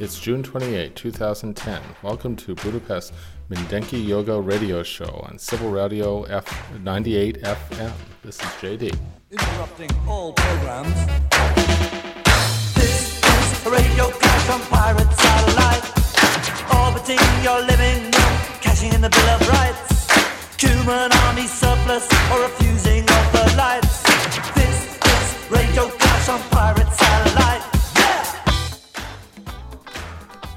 It's June 28, 2010. Welcome to Budapest Mindenki Joga Radio Show on Civil Radio F 98 FM. This is JD. Interrupting all programs. This is radio clash on pirate satellite. Orbiting your living room, cashing in the Bill of Rights. Human army surplus or refusing of the lights. This is radio clash on pirate satellite.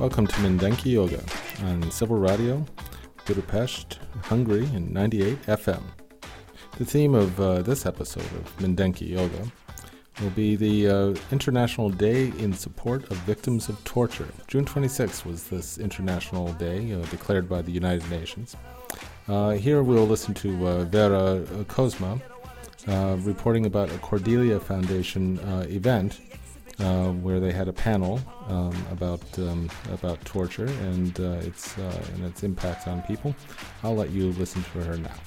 Welcome to Mindenki Joga on Civil Radio, Budapest, Hungary, in 98 FM. The theme of uh, this episode of Mindenki Joga will be the uh, International Day in Support of Victims of Torture. June 26th was this International Day uh, declared by the United Nations. Uh, here we'll listen to uh, Vera Kozma uh, reporting about a Cordelia Foundation event uh, where they had a panel um, about um, about torture and uh, its uh, and its impact on people. I'll let you listen to her now.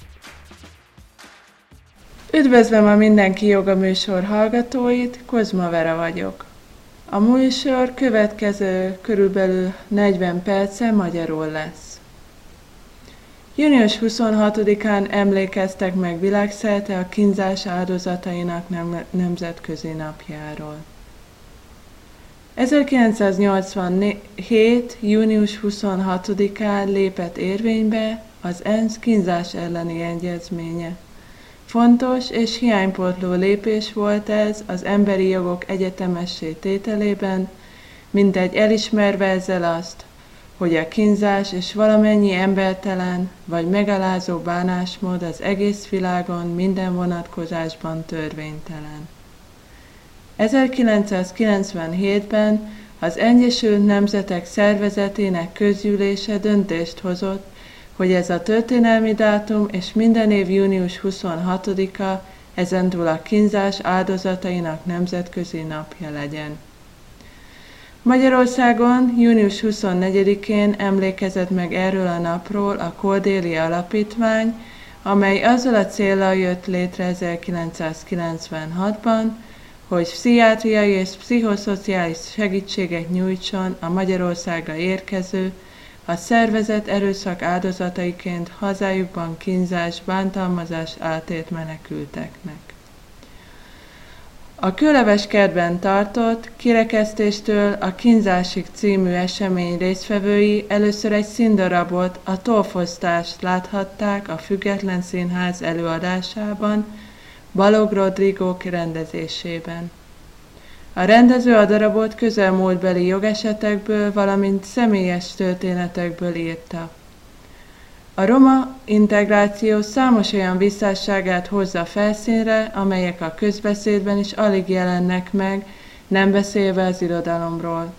Üdvözlöm a Mindenki Joga műsor hallgatóit, Kozma Vera vagyok. A műsor következő körülbelül 40 perce magyarul lesz. Június 26-án emlékeztek meg világszerte a kínzás áldozatainak nem- nemzetközi napjáról. 1987. június 26-án lépett érvénybe az ENSZ kínzás elleni egyezménye. Fontos és hiánypótló lépés volt ez az emberi jogok egyetemessé tételében, mindegy elismerve ezzel azt, hogy a kínzás és valamennyi embertelen vagy megalázó bánásmód az egész világon minden vonatkozásban törvénytelen. 1997-ben az Egyesült Nemzetek Szervezetének közgyűlése döntést hozott, hogy ez a történelmi dátum és minden év június 26-a ezentúl a kínzás áldozatainak nemzetközi napja legyen. Magyarországon június 24-én emlékezett meg erről a napról a Cordélia Alapítvány, amely azzal a célral jött létre 1996-ban, hogy pszichiátriai és pszichoszociális segítséget nyújtson a Magyarországra érkező, a szervezet erőszak áldozataiként hazájukban kínzás, bántalmazás átért menekülteknek. A Kőleves kertben tartott kirekesztéstől a kínzásig című esemény résztvevői először egy színdarabot, a tolfosztást láthatták a Független Színház előadásában, Balog Rodrigo rendezésében. A rendező a darabot közelmúltbeli jogesetekből, valamint személyes történetekből írta. A roma integráció számos olyan visszásságát hozza felszínre, amelyek a közbeszédben is alig jelennek meg, nem beszélve az irodalomról.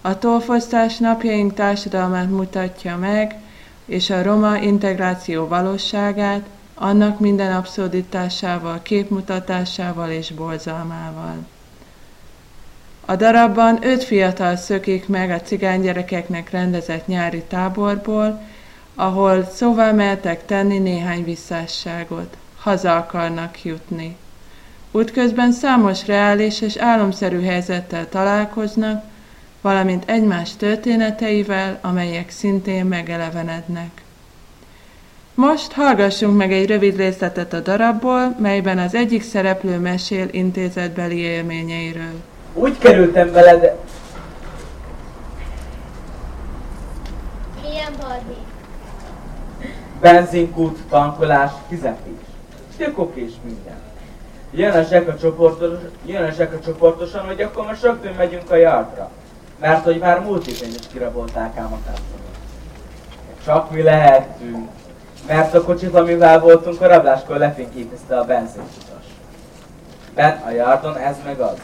A tolfosztás napjaink társadalmát mutatja meg, és a roma integráció valóságát, annak minden abszurditásával, képmutatásával és borzalmával. A darabban öt fiatal szökik meg a cigánygyerekeknek rendezett nyári táborból, ahol szóval mertek tenni néhány visszásságot. Haza akarnak jutni. Útközben számos reális és álomszerű helyzettel találkoznak, valamint egymás történeteivel, amelyek szintén megelevenednek. Most hallgassunk meg egy rövid részletet a darabból, melyben az egyik szereplő mesél intézetbeli élményeiről. Úgy kerültem veled, Milyen Barbie? benzinkút, tankolás, fizetés. Tükok és minden. Jön a zseka csoportos, jön a zseka csoportosan, hogy akkor most rögtön megyünk a yardra. Mert hogy már múlt héten is kirabolták ám a templomot. Csak mi lehetünk. Mert a kocsit, amivel voltunk a rabláskor lefényképezte a benzinkutas. Ben a yardon ez meg az.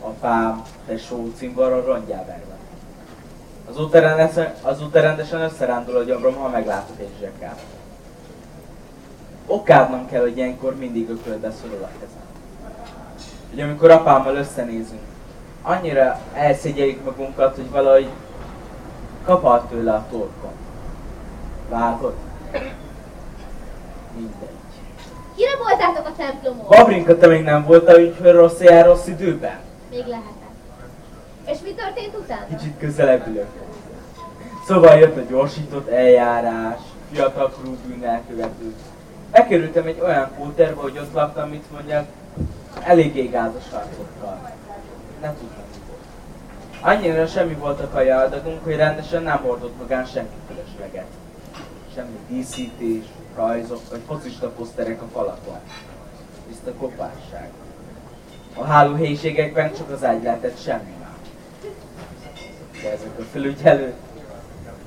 Apám, tesó, cimbora rongyáberben. Azóta rendesen, azóta rendesen összerándul a gyomrom, ha meglátok egy zsekát. Okádnom kell, hogy ilyenkor mindig ökölbe szorul a kezem. Hogy amikor apámmal összenézünk, annyira elszégyeljük magunkat, hogy valahogy kapart tőle a torkon. Látod? Mindegy. Kiraboltátok a templomot? Babrinka, te még nem voltál ügyfél rossz jár rossz időben? Még lehetett. És mi történt utána? Kicsit közelebb ülök. Szóval jött a gyorsított eljárás, fiatalkorú bűnelkövető. Bekerültem egy olyan kóterbe, hogy ott laktam, mit mondjak, eléggé gázos arcokkal. Nem tudtam, mi volt. Annyira semmi volt a kaja adagunk, hogy rendesen nem hordott magán senki fölösleget. Semmi díszítés, rajzok vagy focista poszterek a falakon. Tiszta kopásság. A hálóhelyiségekben csak az ágy lehetett semmi más. De ezek a felügyelő,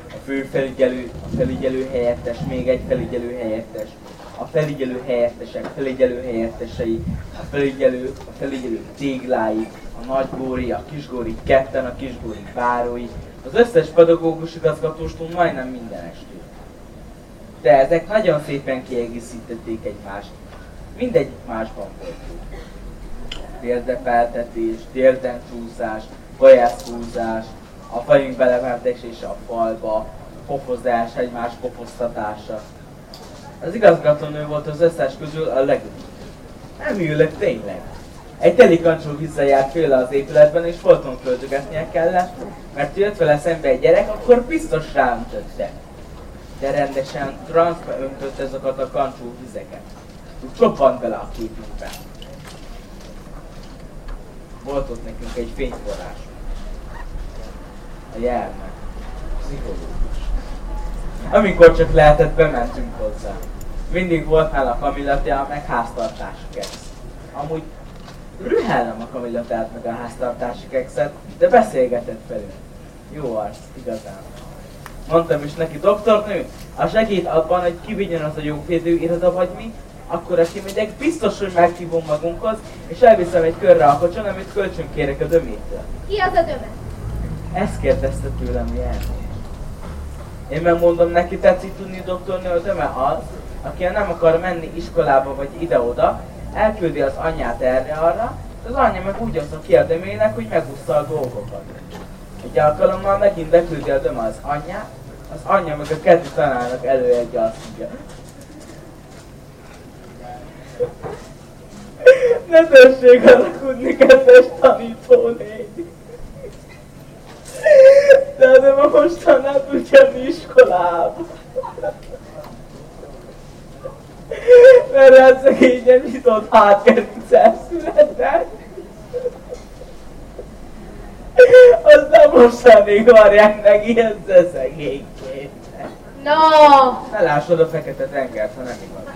a főfelügyelő, a felügyelő helyettes, még egy felügyelő helyettes, a felügyelő helyettesek, felügyelő helyettesei, a felügyelő, a felügyelő téglái, a nagygóri, a kisgóri ketten, a kisgóri bárói, az összes pedagógus igazgatóstól majdnem minden estő. De ezek nagyon szépen kiegészítették egymást. Mindegyik másban volt jó. Térdepeltetés, térdencsúszás, vajászhúzás, a fejünk belementésése a falba, pofozás, egymás pofoztatása. Az igazgatónő volt az összes közül a legjobb. Nem ülök tényleg. Egy teli kancsó visszajárt féle az épületben, és folyton költögetnie kellett, mert jött vele szembe egy gyerek, akkor biztos ráöntötte. De rendesen transzba öntött ezeket a kancsó vizeket. Úgy csoppant bele a képünkbe. Volt ott nekünk egy fényforrás. A jelmek. Pszichológus. Amikor csak lehetett, bementünk hozzá. Mindig volt nála kamilatja, meg háztartási keksz. Amúgy rühellem a kamilatát meg a háztartási kekszet, de beszélgetett velünk. Jó arc, igazán. Mondtam is neki, doktornő, ha segít abban, hogy kivigyen az a jófédő iroda vagy mi, akkor aki megyek, biztos, hogy meghívom magunkhoz, és elviszem egy körre a kocson, amit kölcsön kérek a dömétől. Ki az a döme? Ezt kérdezte tőlem Ján. Én megmondom neki, tetszik tudni doktornő, a döme az, aki nem akar menni iskolába vagy ide-oda, elküldi az anyját erre-arra, az anyja meg úgy oszta ki a dömének, hogy megúszta a dolgokat. Egy alkalommal megint beküldi a döme az anyját, az anyja meg a kedvi tanárnak elő egy azt mondja. Ne tessék alakudni, kedves tanítónéni! De nem tud jönni iskolába. Mert hát szegényen nyitott hátgerincsel született. Az nem mostanig varják meg ilyen szegényként. No! Ne lássad a fekete tengert, ha nem igaz.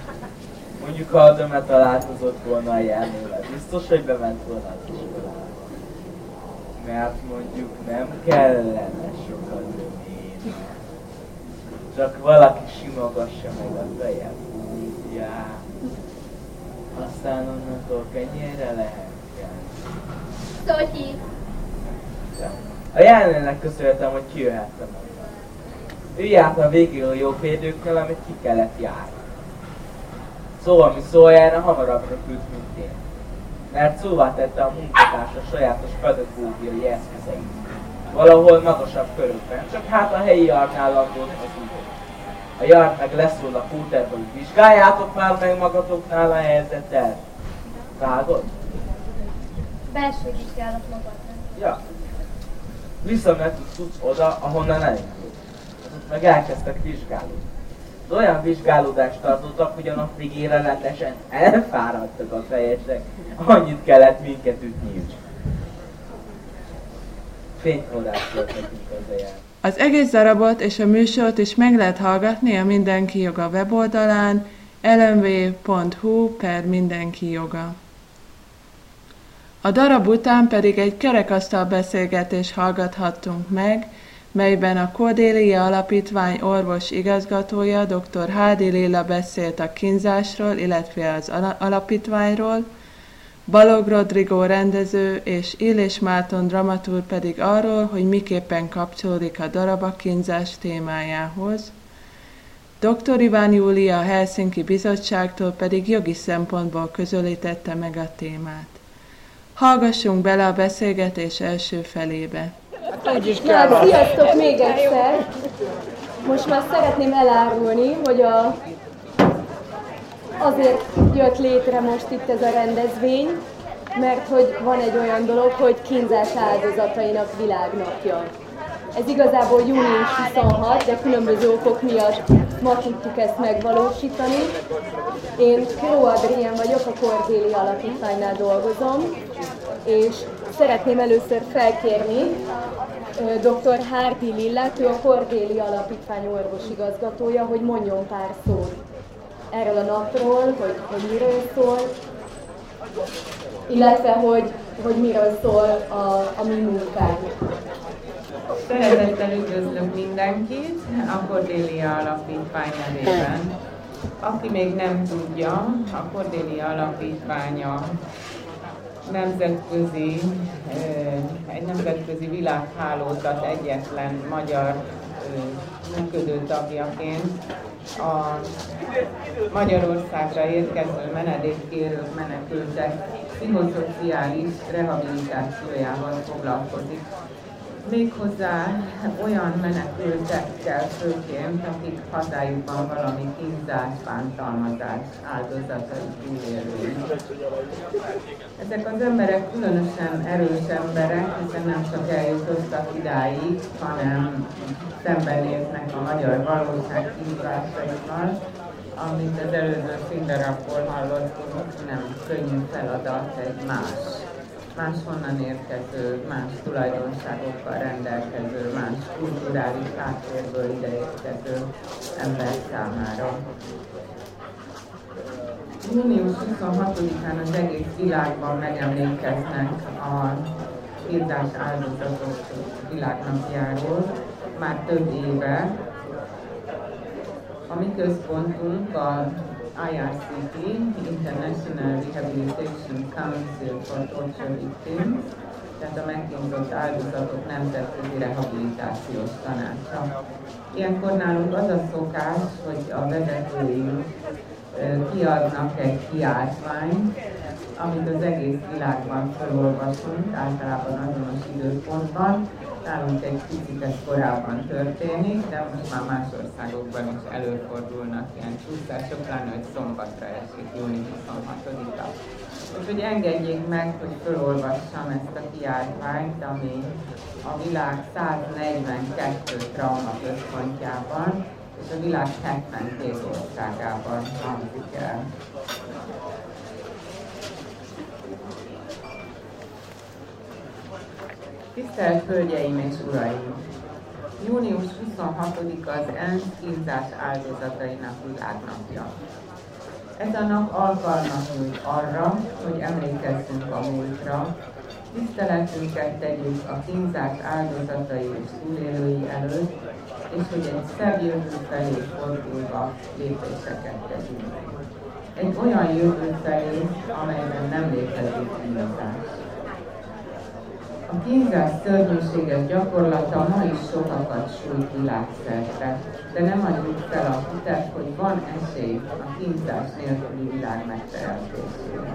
Mondjuk, ha a döme találkozott volna a jelnével, biztos, hogy bement volna az iskolába. Mert mondjuk nem kellene sokat dömén. Csak valaki simogassa meg a fejem. Ja. Aztán onnantól kenyérre lehet. Szotyi! A jelenleg köszönhetem, hogy kijöhettem onnan. Ő járt a végül a jó férőkkel, amit ki kellett járni. Szóval mi szójára hamarabb röpült, mint én. Mert szóvá tette a munkatársa sajátos pedagógiai eszközeit. Valahol magasabb körökben, csak hát a helyi jarnál landolt az idő. A jart meg leszól a kúterben, hogy vizsgáljátok már meg magatoknál a helyzetet. Vágod? Belső vizsgálat magadnak. Ja. Visszament tudsz oda, ahonnan elindult. Ott meg elkezdtek vizsgálódni. Olyan vizsgálódást tartottak, hogy a nap végére elfáradtak a fejesek. Annyit kellett minket ütniük. Fényforrás volt nekünk az. Az egész darabot és a műsort is meg lehet hallgatni a Mindenki Joga weboldalán lmv.hu per Mindenki Joga. A darab után pedig egy kerekasztal beszélgetés hallgathattunk meg, melyben a Cordélia Alapítvány orvos igazgatója dr. Hádi Lilla beszélt a kínzásról, illetve az ala- alapítványról, Balog Rodrigo rendező és Illés Márton dramatúr pedig arról, hogy miképpen kapcsolódik a darab a kínzás témájához. Dr. Iván Júlia a Helsinki Bizottságtól pedig jogi szempontból közelítette meg a témát. Hallgassunk bele a beszélgetés első felébe. Na, hát sziasztok még egyszer! Most már szeretném elárulni, hogy a, azért jött létre most itt ez a rendezvény, mert hogy van egy olyan dolog, hogy kínzás áldozatainak világnapja. Ez igazából június 26, de különböző okok miatt ma tudtuk ezt megvalósítani. Én Kró Adrien vagyok, a Kordéli Alapítványnál dolgozom, és szeretném először felkérni dr. Hárdi Lillát, ő a Kordéli Alapítvány orvosigazgatója, hogy mondjon pár szót erről a napról, hogy, hogy miről szól, illetve hogy, hogy miről szól a, a mi munkánk. Szeretettel üdvözlök mindenkit a Cordélia Alapítvány nevében. Aki még nem tudja, a Cordélia Alapítványa nemzetközi, egy nemzetközi világhálózat egyetlen magyar működő tagjaként a Magyarországra érkező menedékkérők, menekültek pszichoszociális rehabilitációjával foglalkozik méghozzá olyan menekültekkel főként, akik hazájukban valami kínzás, bántalmazás áldozatai túlélői. Ezek az emberek különösen erős emberek, hiszen nem csak eljutottak idáig, hanem szembenéznek a magyar valóság kínzásaival, amit az előző színdarabból hallottunk, nem könnyű feladat egy más máshonnan érkező, más tulajdonságokkal rendelkező, más kulturális háttérből ideérkező ember számára. Június 26-án az egész világban megemlékeznek a kínzás áldozatok világnapjáról, már több éve. A mi központunk a IRCT, International Rehabilitation Council for Torture Victims, tehát a megkínzott áldozatok nemzetközi rehabilitációs tanácsa. Ilyenkor nálunk az a szokás, hogy a vezetőink kiadnak egy kiáltványt, amit az egész világban felolvasunk, általában azonos időpontban, Nálunk egy picit ez korábban történik, de most már más országokban is előfordulnak ilyen csúszások, pláne, hogy szombatra esik, június 26-a. Úgyhogy engedjék meg, hogy felolvassam ezt a kiáltványt, ami a világ 142 trauma központjában és a világ 72 országában hangzik el. Tisztelt Hölgyeim és Uraim! Június 26-a az ENSZ kínzás áldozatainak világnapja. Ez a nap alkalmat nyújt arra, hogy emlékezzünk a múltra, tiszteletünket tegyük a kínzás áldozatai és túlélői előtt, és hogy egy szebb jövő felé fordulva lépéseket tegyünk. Egy olyan jövő felé, amelyben nem létezik kínzás. A kínzás szörnyűséges gyakorlata ma is sokakat sújt világszerte, de nem adjuk fel a hitet, hogy van esély a kínzás nélküli világ megteremtésére.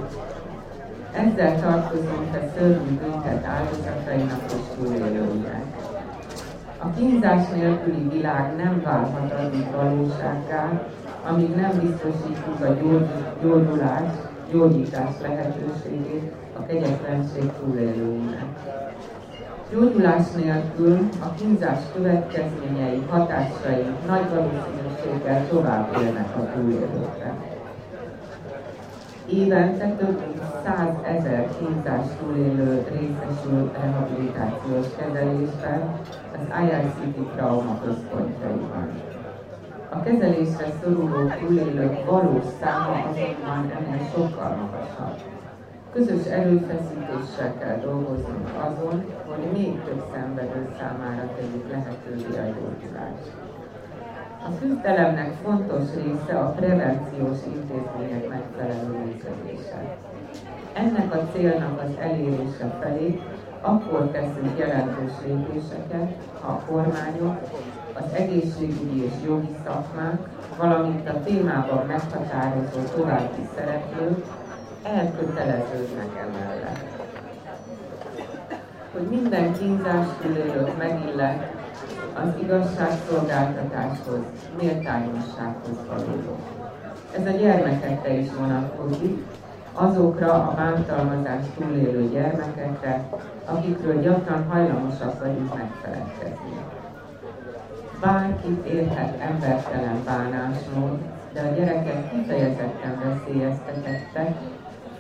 Ezzel tartozunk a szörnyű büntet áldozatainak és túlélőinek. A kínzás nélküli világ nem válhat addig valósággá, amíg nem biztosítjuk a gyógyulás, gyógyítás lehetőségét a kegyetlenség túlélőinek. Gyógyulás nélkül a kínzás következményei, hatásai nagy valószínűséggel tovább élnek a túlélőkre. Évente több mint 100 ezer kínzás túlélő részesül rehabilitációs kezelésben az IRCT trauma központjaiban. A kezelésre szoruló túlélők valós száma azonban ennél sokkal magasabb. Közös erőfeszítéssel kell dolgoznunk azon, hogy még több szenvedő számára tegyük lehetővé a gyógyulást. A küzdelemnek fontos része a prevenciós intézmények megfelelő működése. Ennek a célnak az elérése felé akkor teszünk jelentős lépéseket, ha a kormányok, az egészségügyi és jogi szakmák, valamint a témában meghatározó további szereplők elköteleződnek emellett. Hogy minden kínzás túlélőt megillet, az igazságszolgáltatáshoz, méltányossághoz való. Ez a gyermekekre is vonatkozik, azokra a bántalmazás túlélő gyermekekre, akikről gyakran hajlamosak vagyunk megfeledkezni. Bárkit érhet embertelen bánásmód, de a gyerekek kifejezetten veszélyeztetettek,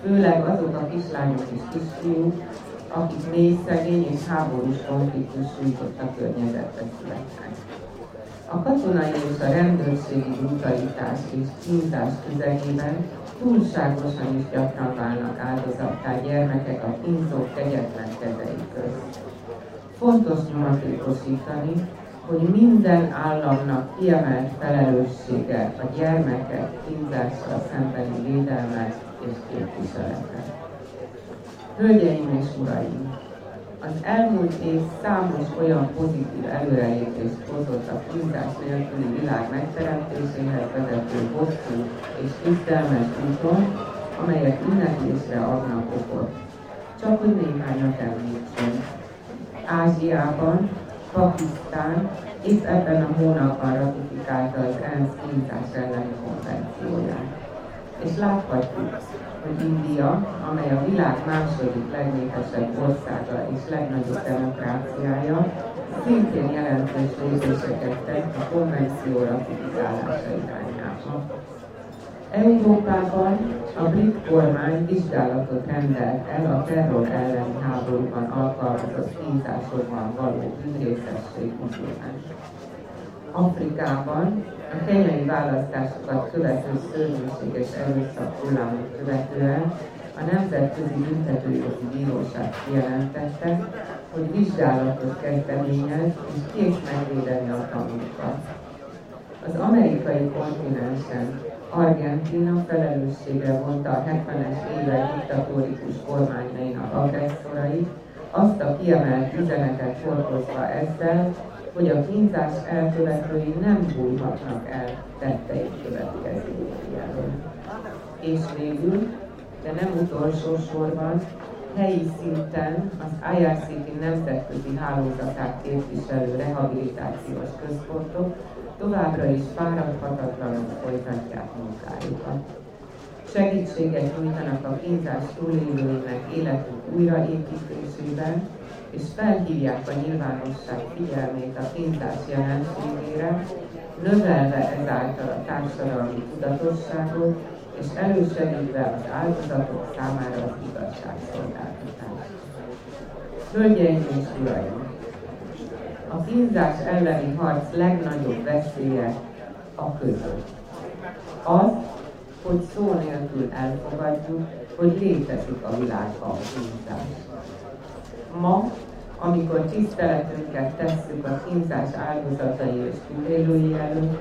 főleg azok a kislányok és kisfiúk, akik mély szegény és háborús konfliktus sújtotta környezetbe születnek. A katonai és a rendőrségi brutalitás és kínzás közegében túlságosan is gyakran válnak áldozattá gyermekek a kínzók kegyetlen kezei közt. Fontos nyomatékosítani, hogy minden államnak kiemelt felelőssége a gyermekek kínzással szembeni védelme és képviselete. Hölgyeim és uraim! Az elmúlt év számos olyan pozitív előrelépést hozott a kínzás nélküli világ megteremtéséhez vezető hosszú és küzdelmes úton, amelyek ünneplésre adnak okot. Csak hogy néhányat említsünk. Ázsiában, Pakisztán épp ebben a hónapban ratifikálta az ENSZ kínzás elleni konvencióját. És láthatjuk, hogy India, amely a világ második legnépesebb országa és legnagyobb demokráciája, szintén jelentős lépéseket tett a konvenció ratifikálása irányába. Európában a brit kormány vizsgálatot rendelt el a terror elleni háborúban alkalmazott kínzásokban való bűnrészesség ügyében. Afrikában a kenyai választásokat követő szörnyűséges erőszak hullámot követően a Nemzetközi Büntetőjogi Bíróság kijelentette, hogy vizsgálatot kezdeményez és kész megvédeni a tanúkat. Az amerikai kontinensen Argentina felelősségre vonta a 70-es évek diktatórikus kormányainak agresszorait, azt a kiemelt üzenetet hordozva ezzel, hogy a kínzás elkövetői nem bújhatnak el tetteik következményéről. És végül, de nem utolsó sorban, helyi szinten az IRCT nemzetközi hálózatát képviselő rehabilitációs központok továbbra is fáradhatatlanul folytatják munkájukat. Segítséget nyújtanak a kínzás túlélőinek életük újraépítésében, és felhívják a nyilvánosság figyelmét a kínzás jelenségére, növelve ezáltal a társadalmi tudatosságot, és elősegítve az áldozatok számára az igazságszolgáltatást. Hölgyeim és uraim! A kínzás elleni harc legnagyobb veszélye a között. Az, hogy szó nélkül elfogadjuk, hogy létezik a világban a kínzás. Ma, amikor tiszteletünket tesszük a kínzás áldozatai és túlélői előtt,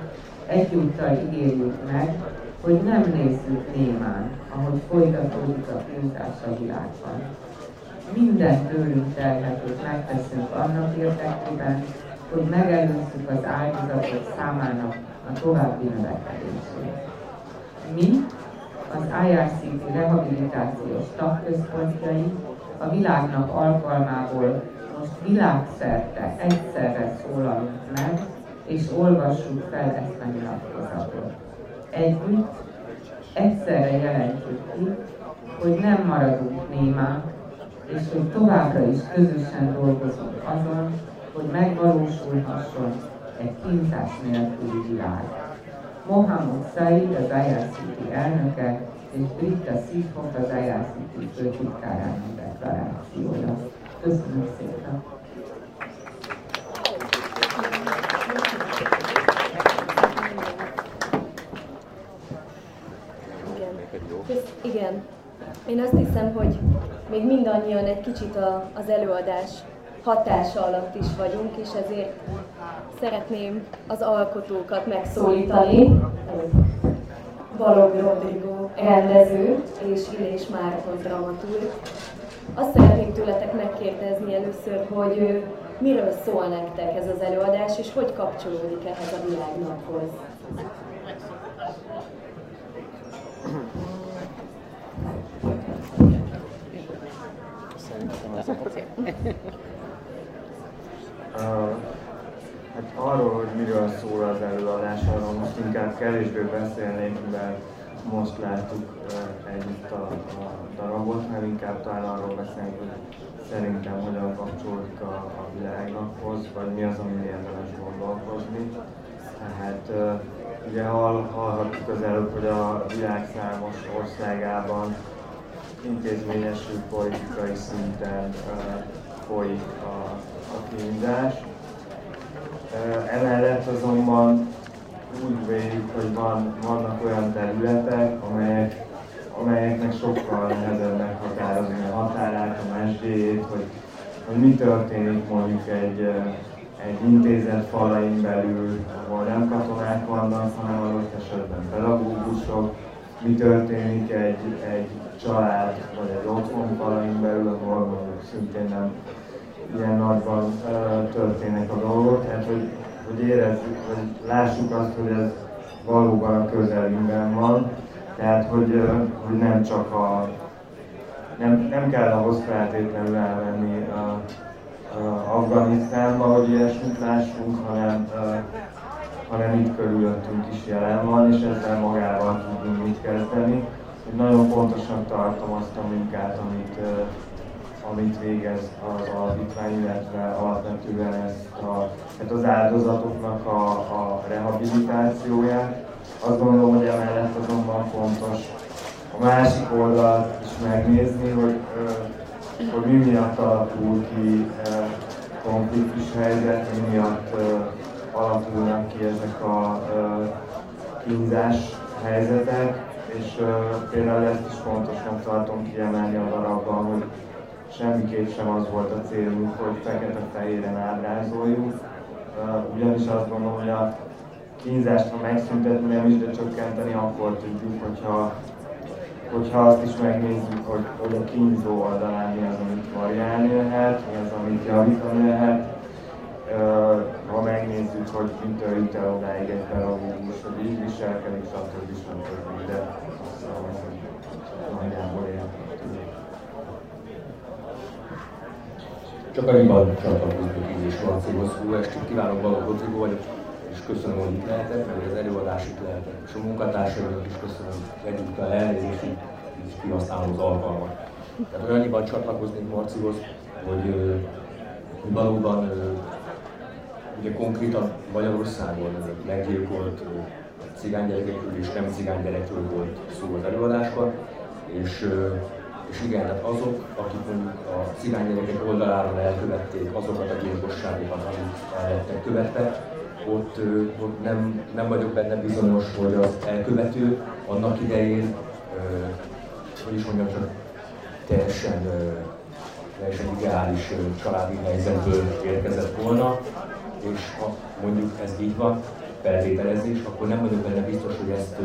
egyúttal ígérjük meg, hogy nem nézzük némán, ahogy folytatódik a kínzás a világban. Minden tőlünk telhetőt megteszünk annak érdekében, hogy megelőzzük az áldozatok számának a további növekedését. Mi, az IRCT rehabilitációs tagközpontjai a világnak alkalmából világszerte egyszerre szólalunk meg, és olvassuk fel ezt a nyilatkozatot. Együtt egyszerre jelentjük ki, hogy nem maradunk némák, és hogy továbbra is közösen dolgozunk azon, hogy megvalósulhasson egy kínzás nélküli világ. Mohamed Said, az IRCT elnöke, és Britta Szívhok, az IRCT főtitkárának deklarációja. Köszönöm szépen! Igen. Én azt hiszem, hogy még mindannyian egy kicsit a, az előadás hatása alatt is vagyunk, és ezért szeretném az alkotókat megszólítani. Balog Rodrigo rendező és Illés Márton dramaturg. Azt szeretném tőletek megkérdezni először, hogy miről szól nektek ez az előadás, és hogy kapcsolódik ehhez a világnaphoz. Uh, hát arról, hogy miről szól az előadás, arról most inkább kevésbé beszélnék, mert most láttuk együtt a, a darabot, mert inkább talán arról beszélünk, hogy szerintem hogyan kapcsolódik a, a világhoz, vagy mi az, ami érdemes gondolkozni. Tehát ugye hall, hallhattuk az előbb, hogy a világ számos országában intézményesült politikai szinten folyik a, a kínzás. Emellett azonban úgy véljük, hogy van, vannak olyan területek, amelyek, amelyeknek sokkal nehezebb meghatározni a határát, a mesdjét, hogy, hogy mi történik mondjuk egy, egy intézet falain belül, ahol nem katonák vannak, hanem adott esetben pedagógusok, mi történik egy, egy család vagy egy otthon falain belül, ahol mondjuk szintén nem ilyen nagyban történnek a dolgok, tehát hogy hogy érezzük, hogy lássuk azt, hogy ez valóban a közelünkben van, tehát hogy, hogy nem csak a, nem, nem kell ahhoz feltétlenül elmenni a, a Afganisztánba, hogy ilyesmit lássunk, hanem, hanem itt körülöttünk is jelen van, és ezzel magával tudunk mit kezdeni. Én nagyon fontosnak tartom azt a munkát, amit amit végez az alapítvány, illetve alapvetően ezt a, hát az áldozatoknak a, a rehabilitációját. Azt gondolom, hogy emellett azonban fontos a másik oldalt is megnézni, hogy, hogy mi miatt alakul ki konfliktus helyzet, mi miatt alakulnak ki ezek a kínzás helyzetek, és például ezt is fontosnak tartom kiemelni a darabban, hogy semmiképp sem az volt a célunk, hogy fekete-fehéren ábrázoljuk, ugyanis azt gondolom, hogy a kínzást, ha megszüntetni nem is, de csökkenteni, akkor tudjuk, hogyha, hogyha azt is megnézzük, hogy, hogy a kínzó oldalán mi az, amit variálni lehet, mi az, amit javítani lehet, ha megnézzük, hogy mitől jut el odáig egy pedagógus, hogy így viselkedik, stb. stb. De azt nagyjából. Csak annyiban csatlakoznék így és Marcihoz. Jó estét kívánok, Balogh Rodrigo vagyok, és köszönöm, hogy itt lehetek, meg az előadás itt lehetek. És a munkatársainak is köszönöm egyúttal elnézést, így kihasználom az alkalmat. Tehát annyiban csatlakoznék Marcihoz, hogy, hogy valóban ugye konkrétan Magyarországon meggyilkolt cigánygyerekekről és nem cigánygyerekről volt szó az előadásban, és és igen, tehát azok, akik mondjuk a cigánygyerekek oldaláról elkövették azokat a gyilkosságokat, amik el lettek követve, ott, ott nem, nem vagyok benne bizonyos, hogy az elkövető annak idején, hogy is mondjam, csak teljesen, teljesen ideális családi helyzetből érkezett volna, és ha mondjuk ez így van, feltételezés, akkor nem vagyok benne biztos, hogy ezt,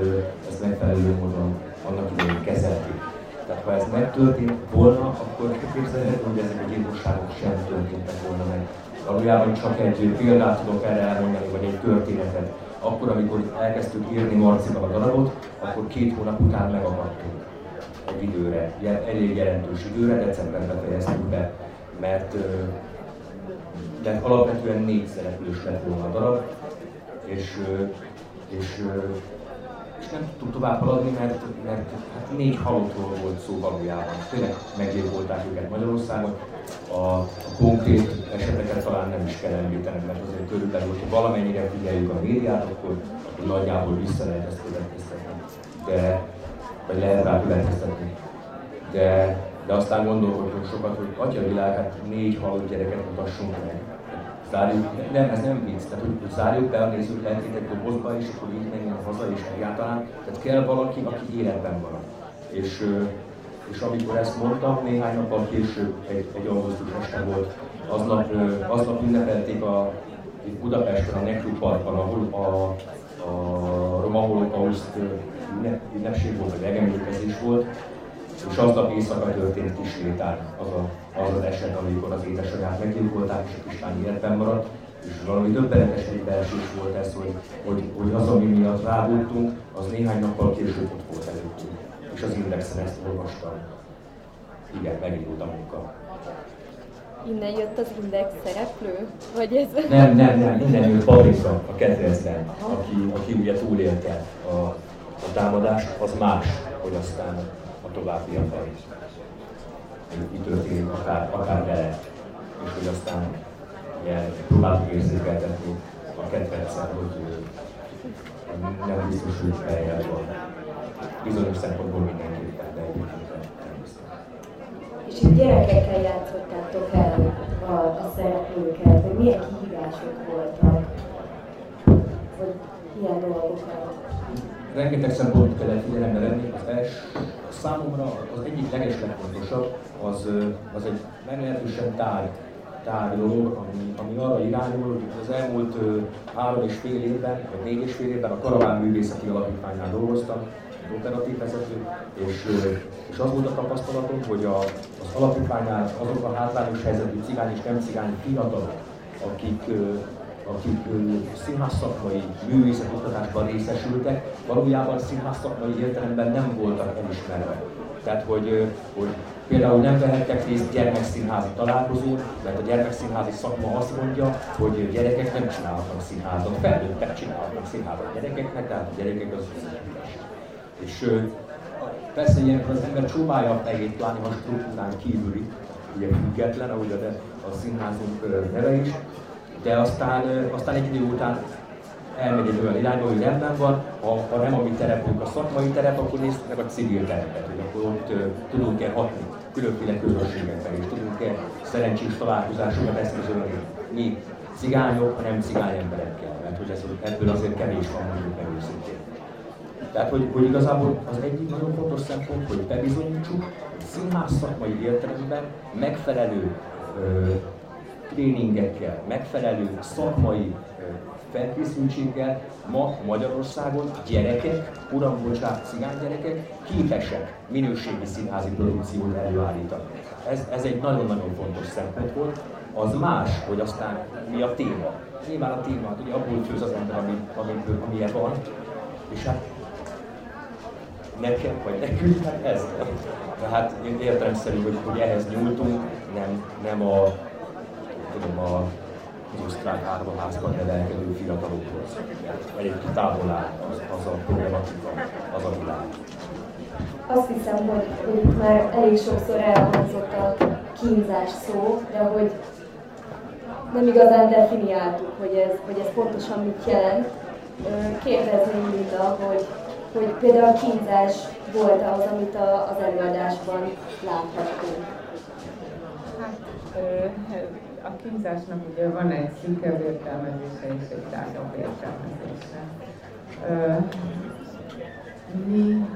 ezt megfelelő módon annak idején kezelték. Tehát ha ez megtörtént volna, akkor képzelhető, hogy ezek a gyilkosságok sem történtek volna meg. Valójában csak egy példát tudok erre elmondani, vagy egy történetet. Akkor, amikor elkezdtük írni Marcival a darabot, akkor két hónap után megakadtunk egy időre, elég jelentős időre, decemberben fejeztük be, mert, mert alapvetően négy szereplős lett volna a darab, és, és és nem tudtuk tovább haladni, mert, mert hát négy halottról volt szó valójában. Tényleg meggyilkolták őket Magyarországon. A, a konkrét eseteket talán nem is kell említenem, mert azért körülbelül, hogyha valamennyire figyeljük a médiát, akkor, akkor nagyjából vissza lehet ezt következtetni. De, vagy lehet rá következtetni. De, de aztán gondolkodtunk sokat, hogy atya világ, hát négy halott gyereket mutassunk meg zárjuk, nem, ez nem vicc, tehát hogy, zárjuk be a nézők lelkétek dobozba, és akkor így menjen haza, és egyáltalán, tehát kell valaki, aki életben van. És, és amikor ezt mondtam, néhány nappal később, egy, egy augusztus este volt, aznap, aznap ünnepelték a, itt Budapesten, a Nekru Parkban, ahol a, a Roma Holokauszt ünnepség volt, vagy megemlékezés volt, és aznap éjszaka történt Kislétán az, a, az az eset, amikor az édesanyát meggyilkolták, és a kislány életben maradt. És valami döbbenetes egybeesés volt ez, hogy, hogy, hogy az, ami miatt rábultunk, az néhány nappal később ott volt előttünk. És az indexen ezt olvastam. Igen, megindult a munka. Innen jött az index szereplő? Vagy ez... Nem, nem, nem, innen jött Paprika, a kedvencem, aki, aki ugye túlélte a a támadás, az más, hogy aztán a továbbiakban mi történik akár, akár vele, és hogy aztán ilyen, próbáljuk érzékeltetni a kedvencen, hogy nem biztos, hogy fejjel van. Bizonyos szempontból mindenképpen, de egyébként És így gyerekekkel játszottátok el a, a szereplőket, hogy milyen kihívások voltak, vagy milyen dolgokat? Rengeteg szempontot kellett figyelembe venni. Az els, számomra az egyik leges legfontosabb, az, az egy meglehetősen tárgy dolog, ami, ami arra irányul, hogy az elmúlt három és fél évben, vagy négy és fél évben a Karaván Művészeti Alapítványnál dolgoztam, operatív vezető, és, és az volt a tapasztalatom, hogy a, az alapítványnál azok a hátrányos helyzetű cigány és nem cigány fiatalok, akik, akik színház szakmai művészetoktatásban részesültek, valójában színház szakmai értelemben nem voltak elismerve. Tehát, hogy, hogy Például nem vehettek részt gyermekszínházi találkozón, mert a gyermekszínházi szakma azt mondja, hogy gyerekek nem csinálhatnak színházat, felnőttek csinálhatnak színházat gyerekeknek, tehát a gyerekek az És persze ilyenkor az ember próbálja a fejét pláne a struktúrán kívüli, ugye független, ahogy a, a színházunk neve is, de aztán, aztán egy idő után elmegy egy olyan irányba, hogy rendben van, ha, ha nem a mi terepünk a szakmai terep, akkor nézzük meg a civil terepet, hogy akkor ott tudunk-e hatni különféle közösségekben, és tudunk-e szerencsés találkozásokat eszközölni mi cigányok, nem cigány emberekkel, mert hogy ez, ebből azért kevés van mondjuk meg. Tehát, hogy, hogy igazából az egyik nagyon fontos szempont, hogy bebizonyítsuk, színház szakmai értelemben megfelelő ö, tréningekkel, megfelelő szakmai felkészültséggel ma Magyarországon gyerekek, uram, bocsánat, gyerekek képesek minőségi színházi produkciót előállítani. Ez, ez egy nagyon-nagyon fontos szempont volt. Az más, hogy aztán mi a téma. Nyilván a téma, hogy hát abból főz az ember, ami, ami, amilyen van, és hát nekem, vagy nekünk, hát ez. Tehát értelemszerű, hogy, hogy ehhez nyúltunk, nem, nem a, tudom, a az osztrák árvaházban nevelkedő fiatalokhoz. Elég távol áll az, az a problematika, az a világ. Azt hiszem, hogy, hogy már elég sokszor elhangzott a kínzás szó, de hogy nem igazán definiáltuk, hogy ez, hogy ez pontosan mit jelent. Kérdezném Linda, hogy, hogy például a kínzás volt az, amit a, az előadásban láthattunk. Hát, a kínzásnak ugye van egy szűkebb értelmezése és egy tágabb értelmezése. Mi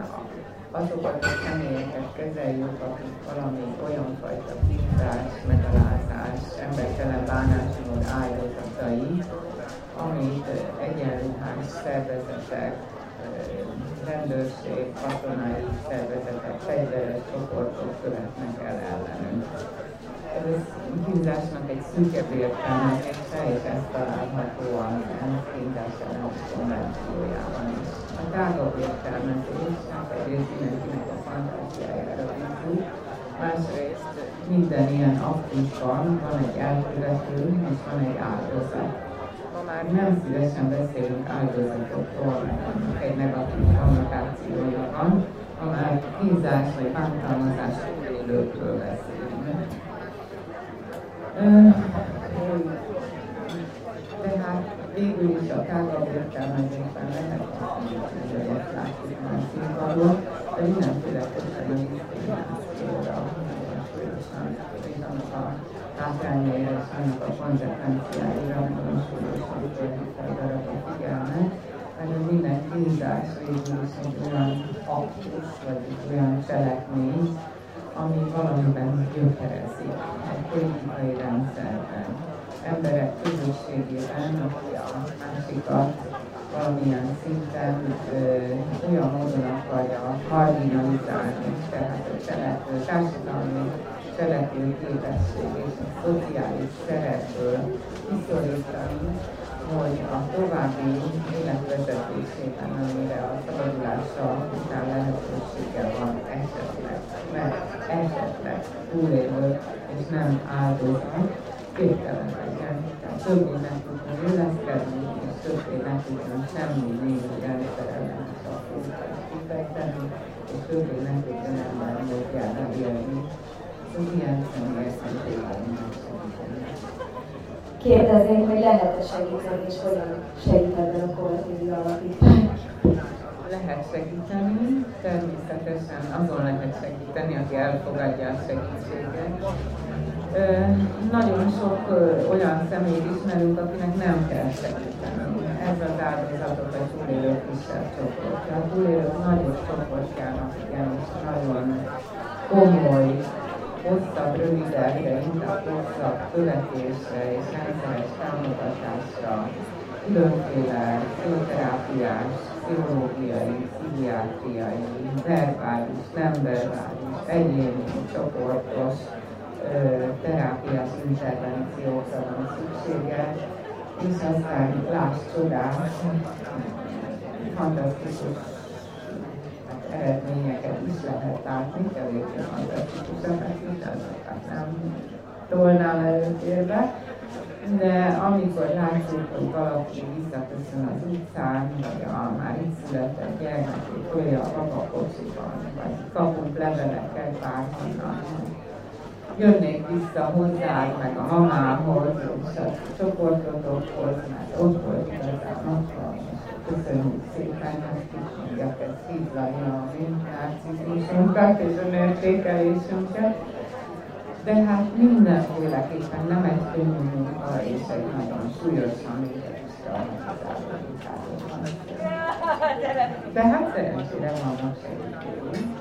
azokat a személyeket kezeljük, akik valami olyan fajta kínzás, megalázás, embertelen bánásmód áldozatai, amit egyenruhás szervezetek, rendőrség, katonai szervezetek, fegyveres csoportok követnek el ellenünk kínzásnak egy szűkebb értelmezése, és ez található ENSZ kínzás ellenes konvenciójában is. A tágabb értelmezésnek egyrészt mindenkinek a fantáziájára bízunk, másrészt minden ilyen aktusban van egy elkövető és van egy áldozat. Már nem szívesen beszélünk áldozatokról, mert egy negatív konnotációja van, ha már kínzás vagy bántalmazás túlélőkről beszélünk tehát végül is a tágabb értelmezésben lehet hogy ezt látjuk már színpadon, de mindenféleképpen a diszkriminációra, annak a hátrányaira és annak a konzekvenciáira nagyon súlyosan kérni fel darab a figyelmet, mert ez minden kínzás végül is egy olyan aktus, vagy egy olyan cselekmény, ami valamiben gyökerezik egy politikai rendszerben, emberek közösségében, aki a másikat valamilyen szinten ö, olyan módon akarja marginalizálni, tehát a cselekvő, társadalmi cselekvő képesség és a szociális szerepből kiszorítani, hogy a további életvezetésében, amire a szabadulása után lehetősége van esetleg, mert esetleg túlélő és nem áldozat, képtelen legyen többé meg tudjon illeszkedni, és többé meg tudjon semmi négy rendszerellen kifejteni, és többé meg tudjon ember módjára élni. Az ilyen személyes megsegíteni. Kérdezném, hogy lehet-e segíteni, és hogyan segít ebben a kollektív alapítvány? Lehet segíteni, természetesen azon lehet segíteni, aki elfogadja a segítséget. Nagyon sok olyan személyt ismerünk, akinek nem kell segíteni. Ez az áldozatok a túlélők kisebb csoportja. A túlélők nagyobb csoportjának igenis nagyon komoly, hosszabb, rövidebb, de inkább hosszabb követésre és rendszeres támogatásra. Különféle pszichoterápiás, pszichológiai, pszichiátriai, verbális, nem verbális, egyéni, csoportos terápiás intervenciókra van szüksége, és aztán láss csodát, fantasztikus eredményeket is lehet látni, kevésbé fantasztikusakat is, azokat nem tolnám előtérbe. De amikor látszik, hogy valaki visszaköszön az utcán, vagy a már itt született gyermekét tolja a babakocsiban, vagy kapunk leveleket bárhonnan, jönnék vissza hozzá, meg a mamához, és a csoportotokhoz, mert ott volt igazán ott van, köszönjük szépen, ezt is mondjak, ez hívlalja a mi narcizmusunkat és önértékelésünket de hát mindenféleképpen nem egy könnyű munka, és egy nagyon súlyosan de hát szerencsére vannak segítőink,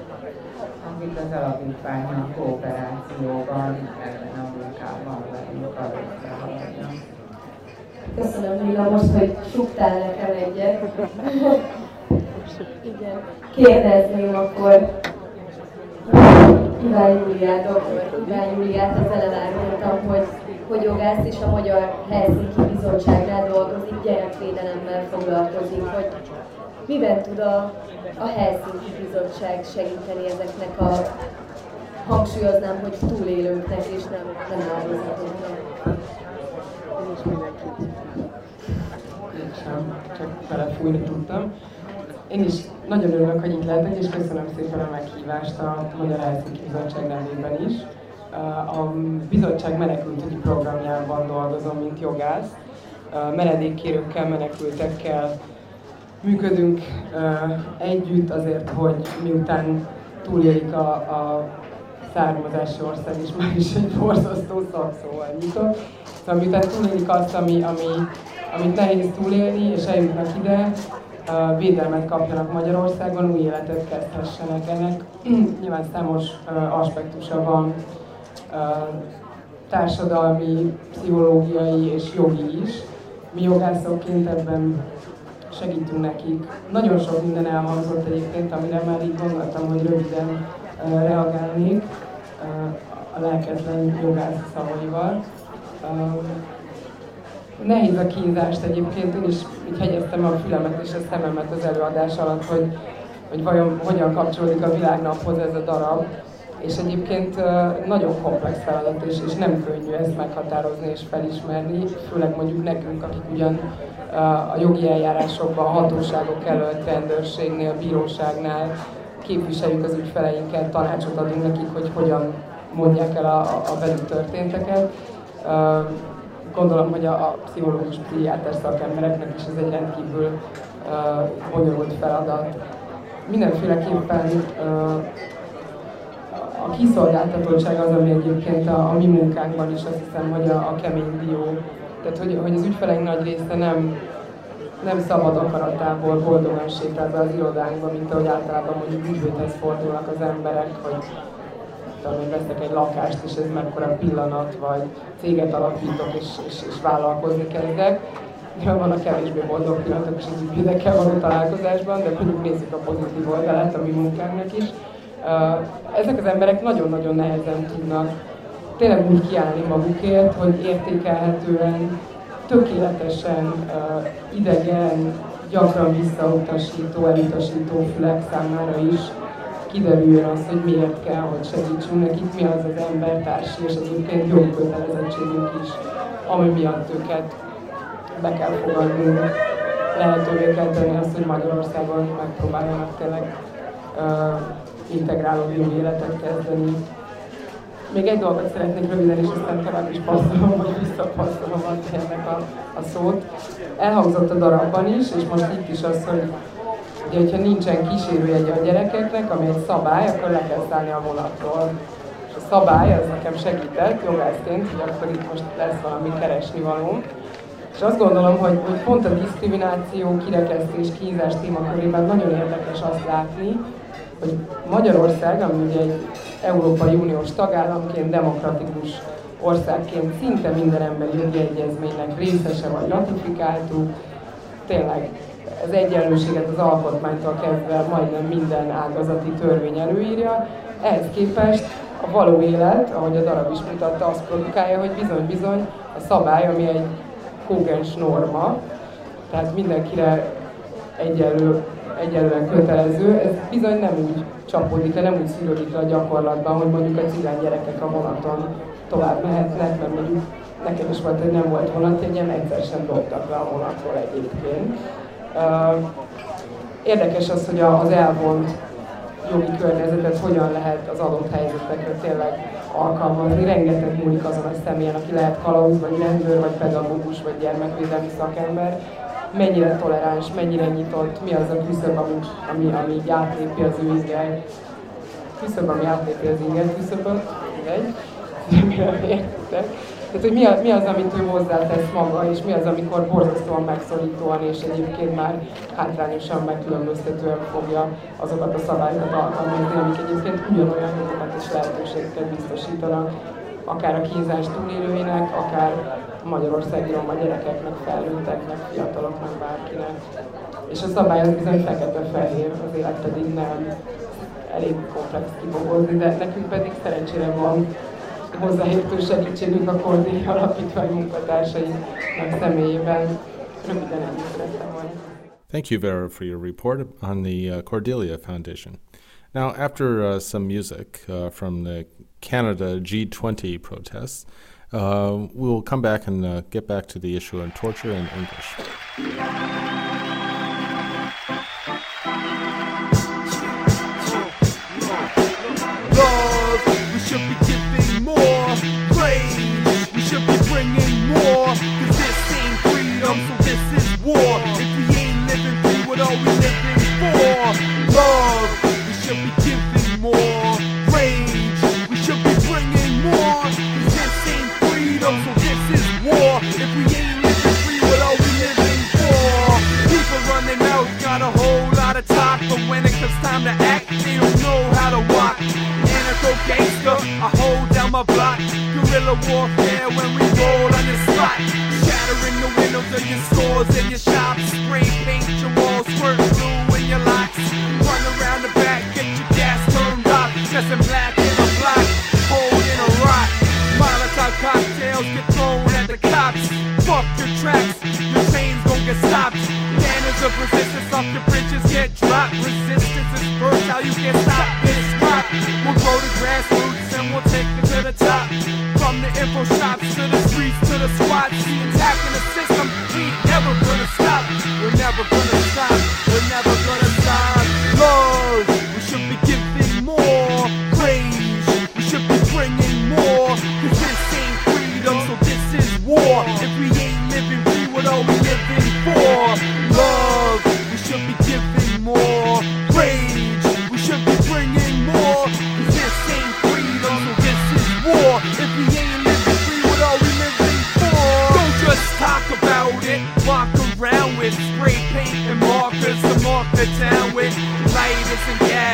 akik az alapítványnak kooperációban, ebben a munkában velünk a Köszönöm, Lila, most, hogy suktál nekem egyet. Igen. Kérdezném akkor Iván Júliát, dr. Iván Júliát az eleve hogy, hogy jogász és a Magyar Helsinki Bizottságnál dolgozik, gyerekvédelemmel foglalkozik, hogy miben tud a, a Helsinki Bizottság segíteni ezeknek a hangsúlyoznám, hogy túlélőknek és nem, nem áldozatoknak. Én is mindenkit. Én sem, csak belefújni tudtam. Én is nagyon örülök, hogy itt lehetek, és köszönöm szépen a meghívást a Magyar Helsinki Bizottság nevében is. A bizottság menekültügyi programjában dolgozom, mint jogász. Menedékkérőkkel, menekültekkel működünk együtt azért, hogy miután túlélik a, a származási ország, és már is egy borzasztó szakszóval nyitok. Szóval miután túlélik azt, ami, ami, amit nehéz túlélni, és eljutnak ide, védelmet kapjanak Magyarországon, új életet kezdhessenek. Ennek nyilván számos aspektusa van, társadalmi, pszichológiai és jogi is. Mi jogászokként ebben segítünk nekik. Nagyon sok minden elhangzott egyébként, amire már így gondoltam, hogy röviden reagálnék a lelketlen jogász szavaival. Nehéz a kínzást egyébként, én is így hegyeztem a fülemet és a szememet az előadás alatt, hogy, hogy vajon hogyan kapcsolódik a világnaphoz ez a darab. És egyébként nagyon komplex feladat, és, és nem könnyű ezt meghatározni és felismerni, főleg mondjuk nekünk, akik ugyan a jogi eljárásokban, a hatóságok előtt, rendőrségnél, bíróságnál képviseljük az ügyfeleinket, tanácsot adunk nekik, hogy hogyan mondják el a, a velük történteket gondolom, hogy a, a pszichológus, pszichiáter szakembereknek is ez egy rendkívül uh, bonyolult feladat. Mindenféleképpen uh, a kiszolgáltatottság az, ami egyébként a, a mi munkánkban is azt hiszem, hogy a, a kemény dió. Tehát, hogy, hogy az ügyfeleink nagy része nem, nem szabad akaratából boldogan sétál be az irodánkba, mint ahogy általában mondjuk ügyvédhez fordulnak az emberek, hogy tudom én, veszek egy lakást, és ez mekkora pillanat, vagy céget alapítok, és, és, és vállalkozni kezdek. Nyilván a kevésbé boldog pillanatok is az ügyvédekkel való találkozásban, de mondjuk nézzük a pozitív oldalát a mi munkánknak is. Ezek az emberek nagyon-nagyon nehezen tudnak tényleg úgy kiállni magukért, hogy értékelhetően, tökéletesen idegen, gyakran visszautasító, elutasító fülek számára is kiderüljön az, hogy miért kell, hogy segítsünk nekik, mi az az embertársi, és egyébként jó kötelezettségünk is, ami miatt őket be kell fogadnunk. Lehetővé kell tenni azt, hogy Magyarországon megpróbáljanak tényleg uh, integrálódó életet kezdeni. Még egy dolgot szeretnék röviden, és aztán tovább is passzolom, vagy visszapasszolom ennek a, a szót. Elhangzott a darabban is, és most itt is az, hogy Ugye, hogyha nincsen kísérőjegy a gyerekeknek, ami egy szabály, akkor le kell szállni a vonatról. A szabály, az nekem segített jogászként, hogy akkor itt most lesz valami keresni való. És azt gondolom, hogy, hogy pont a diszkrimináció, kirekesztés, kínzás témakörében nagyon érdekes azt látni, hogy Magyarország, ami ugye egy Európai Uniós tagállamként, demokratikus országként szinte minden emberi jogi egyezménynek részese vagy ratifikáltuk, tényleg az egyenlőséget az alkotmánytól kezdve majdnem minden ágazati törvény előírja. Ehhez képest a való élet, ahogy a darab is mutatta, azt produkálja, hogy bizony-bizony a szabály, ami egy kogens norma, tehát mindenkire egyenlő, egyenlően kötelező, ez bizony nem úgy csapódik le, nem úgy szűrődik le a gyakorlatban, hogy mondjuk a cigány gyerekek a vonaton tovább mehetnek, mert mondjuk nekem is volt, hogy nem volt vonatjegyem, egyszer sem dobtak le a vonatról egyébként. Érdekes az, hogy az elvont jogi környezetet hogyan lehet az adott helyzetekre tényleg alkalmazni. Rengeteg múlik azon a személyen, aki lehet kalauz, vagy rendőr, vagy pedagógus, vagy gyermekvédelmi szakember. Mennyire toleráns, mennyire nyitott, mi az a küszöb, ami, ami, ami átlépi az ő inger. Küszöb, ami átlépi az inger küszöböt, mindegy. Remélem értek. Tehát, hogy mi, a, mi az, amit ő hozzátesz maga, és mi az, amikor borzasztóan megszorítóan és egyébként már hátrányosan megkülönböztetően fogja azokat a szabályokat alkalmazni, amik egyébként ugyanolyan jogokat és lehetőségeket biztosítanak, akár a kínzás túlélőinek, akár magyarországi roma gyerekeknek, felnőtteknek, fiataloknak, bárkinek. És a szabály az bizony fekete-fehér, az élet pedig nem elég komplex kibogozni, de nekünk pedig szerencsére van hozzáértő segítségünk a Alapítvány munkatársainak személyében. Röviden ennyit szerettem volna. Thank you, Vera, for your report on the uh, Cordelia Foundation. Now, after uh, some music uh, from the Canada G20 protests, uh, we'll come back and uh, get back to the issue of torture in English. should be giving more rage. We should be bringing more. Cause this ain't freedom, so this is war. If we ain't living free, what are we living for? People running out, got a whole lot of talk. But when it comes time to act, they don't know how to walk. Anarcho gangster, I hold down my block. Guerrilla warfare when we roll on the spot. Shattering the windows of your stores and your shops. drop. Resistance is how you can't stop this. We'll grow the grassroots and we'll take it to the top. From the info shops to the streets to the squad, see attacking the system, we never gonna stop. We're never gonna stop.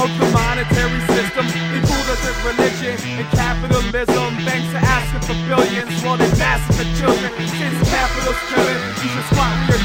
of the monetary system. They fooled us as religion and capitalism. Banks are asking for billions while they passing the children. Since capital's killing, you should squat where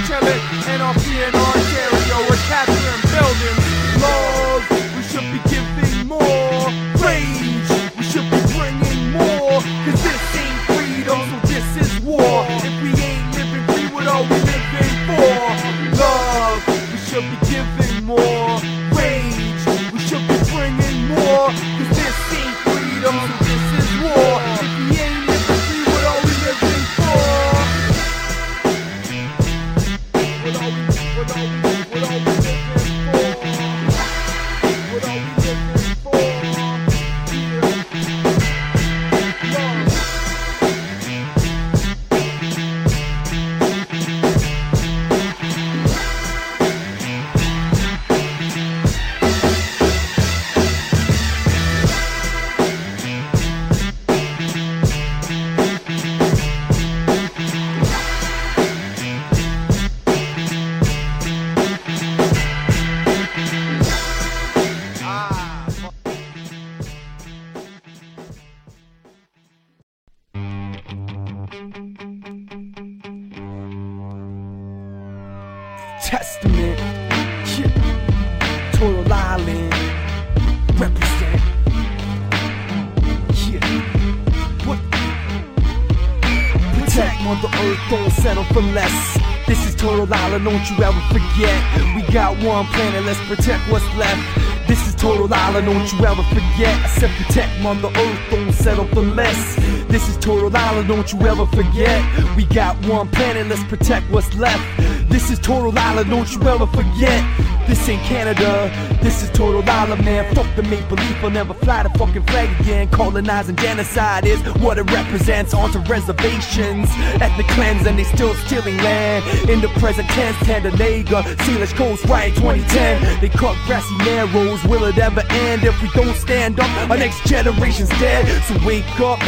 one planet, let's protect what's left. This is Turtle Island, don't you ever forget. I said protect Mother Earth, don't settle for less. This is Turtle Island, don't you ever forget. We got one planet, let's protect what's left. This is Turtle Island, don't you ever forget. This ain't Canada, this is Turtle Island, man. Fuck the maple leaf, I'll never fly the fucking flag again. Colonizing genocide is what it represents. Onto reservations, ethnic cleanse, and they still stealing land. In the present tense, Tyendinaga, Salish Coast, right 2010. They cut grassy narrows, will it ever end? If we don't stand up, our next generation's dead. So wake up.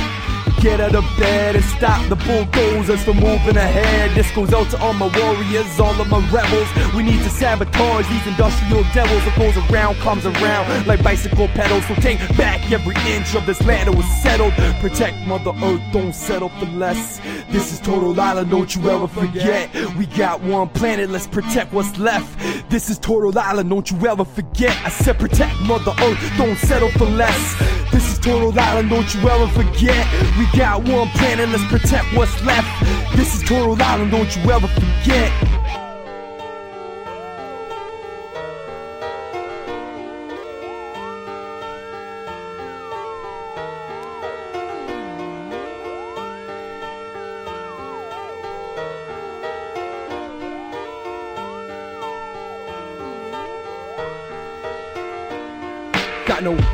Get out of bed and stop the bulldozers from moving ahead. This goes out to all my warriors, all of my rebels. We need to sabotage these industrial devils. What goes around comes around like bicycle pedals. So take back every inch of this land that was settled. Protect Mother Earth, don't settle for less. This is Turtle Island, don't you ever forget. We got one planet, let's protect what's left. This is Turtle Island, don't you ever forget. I said protect Mother Earth, don't settle for less. This is Turtle Island, don't you ever forget. We got one planet, let's protect what's left. This is Turtle Island, don't you ever forget.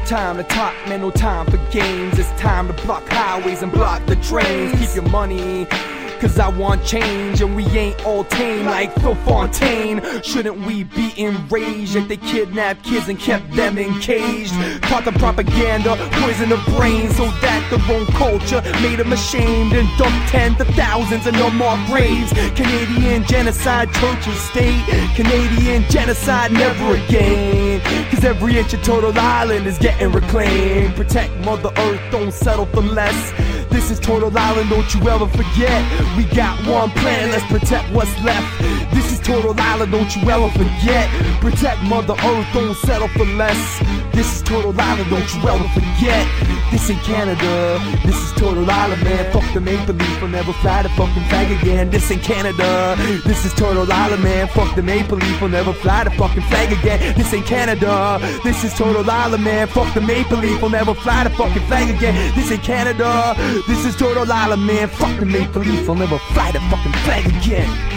Time to talk, man, no time for games. It's time to block highways and block the trains. Keep your money. Cause I want change and we ain't all tame like Phil Fontaine. Shouldn't we be enraged if they kidnapped kids and kept them in encaged? Taught the propaganda, poison the brain so that the wrong culture made them ashamed and dumped tens of thousands and no more graves. Canadian genocide, church and state. Canadian genocide never again. Cause every inch of Turtle Island is getting reclaimed. Protect Mother Earth, don't settle for less. This is Turtle Island, don't you ever forget. We got one planet, let's protect what's left. This is Turtle Island, don't you ever forget. Protect Mother Earth, don't settle for less. This is Turtle Island, don't you ever forget. This ain't Canada, this is Turtle Island, man. Fuck the maple leaf, I'll never fly the fucking flag again. This ain't Canada, this is Turtle Island, man. Fuck the maple leaf, I'll never fly the fucking flag again. This ain't Canada, this is Turtle Island, man. Fuck the maple leaf, I'll never fly the fucking flag again. This ain't Canada, this is Turtle Island, man. Fuck the maple leaf, I'll never fly the fucking flag again.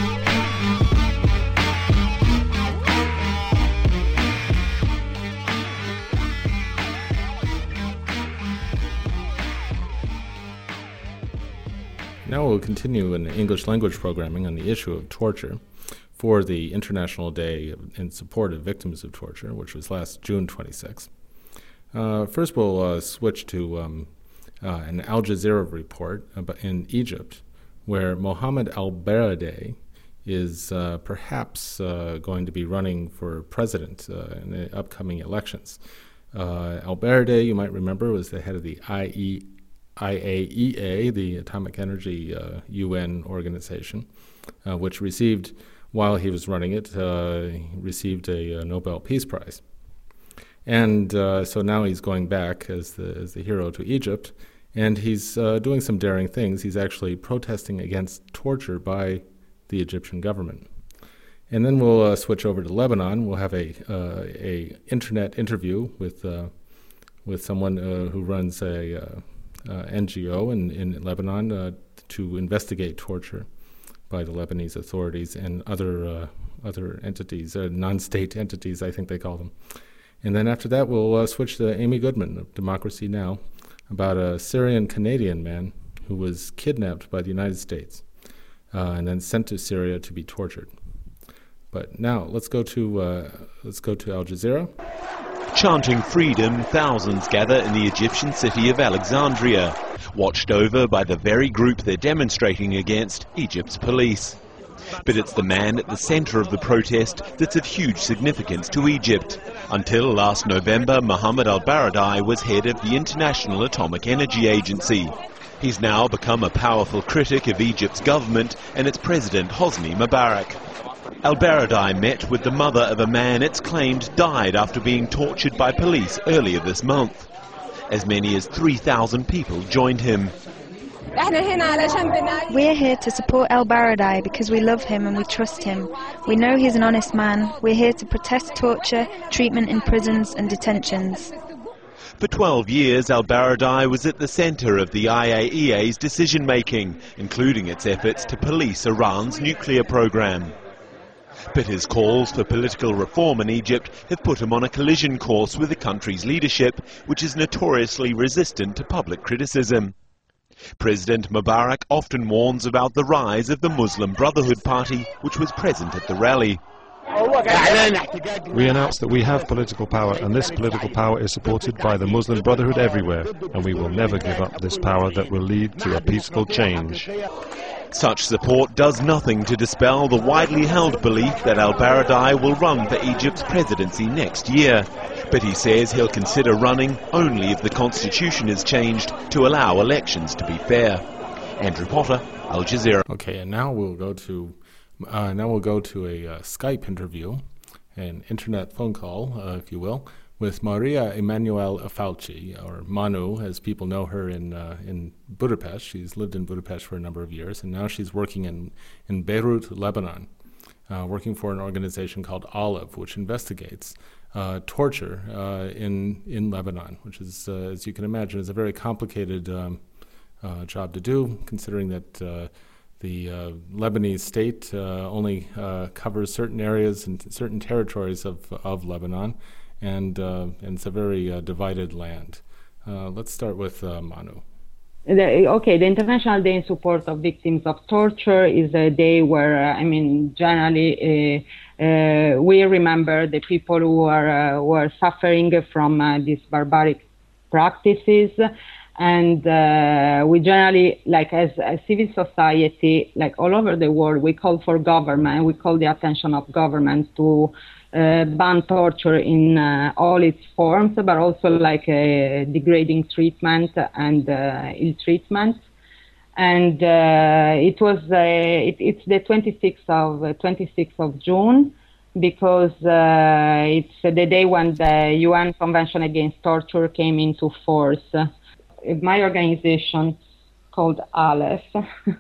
Now we'll continue in English language programming on the issue of torture for the International Day in support of victims of torture, which was last June 26th. Uh, first, we'll uh, switch to um, uh, an Al Jazeera report in Egypt, where Mohammed al Baradei is uh, perhaps uh, going to be running for president uh, in the upcoming elections. Uh, Alberdi, you might remember, was the head of the IE, IAEA, the Atomic Energy UN uh, organization, uh, which received, while he was running it, received a, a, Nobel Peace Prize. And so now he's going back as the, as the hero to Egypt, and he's doing some daring things. He's actually protesting against torture by the Egyptian government. And then we'll uh, switch over to Lebanon. We'll have a uh, a internet interview with uh, with someone uh, who runs a uh, uh, Uh, NGO in, in Lebanon uh, to investigate torture by the Lebanese authorities and other uh, other entities, non-state entities, I think they call them. And then after that, we'll switch to Amy Goodman of Democracy Now! about a Syrian Canadian man who was kidnapped by the United States uh, and then sent to Syria to be tortured. But now let's go to uh, let's go to Al Jazeera. Chanting freedom, thousands gather in the Egyptian city of Alexandria, watched over by the very group they're demonstrating against, Egypt's police. But it's the man at the centre of the protest that's of huge significance to Egypt. Until last November, Mohammed al-Baradei was head of the International Atomic Energy Agency. He's now become a powerful critic of Egypt's government and its president Hosni Mubarak. Al-Baradei met with the mother of a man it's claimed died after being tortured by police earlier this month. As many as 3,000 people joined him. We're here to support al-Baradei because we love him and we trust him. We know he's an honest man. We're here to protest torture, treatment in prisons and detentions. For 12 years, al-Baradei was at the centre of the IAEA's decision-making, including its efforts to police Iran's nuclear program. But his calls for political reform in Egypt have put him on a collision course with the country's leadership, which is notoriously resistant to public criticism. President Mubarak often warns about the rise of the Muslim Brotherhood Party, which was present at the rally. We announce that we have political power, and this political power is supported by the Muslim Brotherhood everywhere, and we will never give up this power that will lead to a peaceful change. Such support does nothing to dispel the widely held belief that al-Baradei will run for Egypt's presidency next year. But he says he'll consider running only if the constitution is changed to allow elections to be fair. Andrew Potter, Al Jazeera. Okay, and now we'll go to uh, now we'll go to a uh, Skype interview, an internet phone call, uh, if you will, with Maria Emanuel Falci, or Manu, as people know her in uh, in Budapest. She's lived in Budapest for a number of years, and now she's working in in Beirut, Lebanon, uh, working for an organization called Aleph, which investigates uh, torture in in Lebanon, which is, as you can imagine, is a very complicated um, job to do, considering that the uh, Lebanese state uh, only uh, covers certain areas and certain territories of, of Lebanon, and, uh, and it's a very uh, divided land. Uh, let's start with Manu. The, okay, the International Day in Support of Victims of Torture is a day where, I mean, generally we remember the people who are, who are suffering from these barbaric practices and uh, we generally like as a civil society like all over the world we call for government we call the attention of government to uh, ban torture in uh, all its forms but also like degrading treatment and uh, ill treatment. And uh, it was it, it's the 26th of 26th uh, of June because it's the day when the UN Convention Against Torture came into force. My organization called Aleph uh,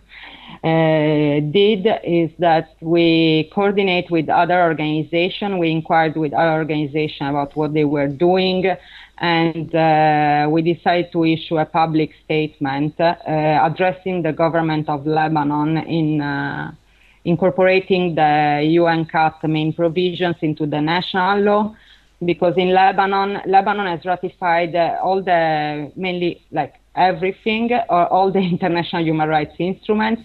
did is that we coordinate with other organizations. We inquired with other organizations about what they were doing, and uh, we decided to issue a public statement uh, addressing the government of Lebanon in uh, incorporating the UN-CAT main provisions into the national law because in Lebanon, Lebanon has ratified uh, all the mainly like everything or all the international human rights instruments,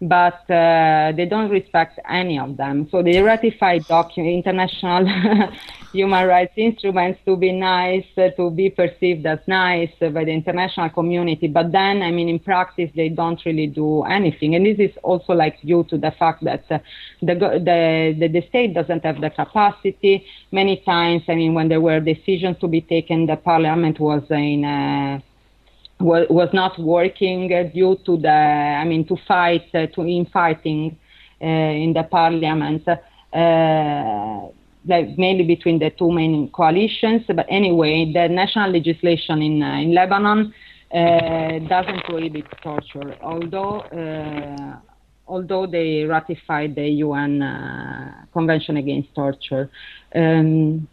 but uh, they don't respect any of them. So they ratify docu- international human rights instruments to be nice, uh, to be perceived as nice by the international community. But then, I mean, in practice, they don't really do anything. And this is also like due to the fact that uh, the, the, the, the state doesn't have the capacity. Many times, I mean, when there were decisions to be taken, the parliament was in uh, was, not working uh, due to the, I mean, to fight, uh, to infighting uh, in the parliament, like mainly between the two main coalitions. But anyway, the national legislation in, in Lebanon doesn't prohibit torture, although although they ratified the UN uh, Convention Against Torture. Um,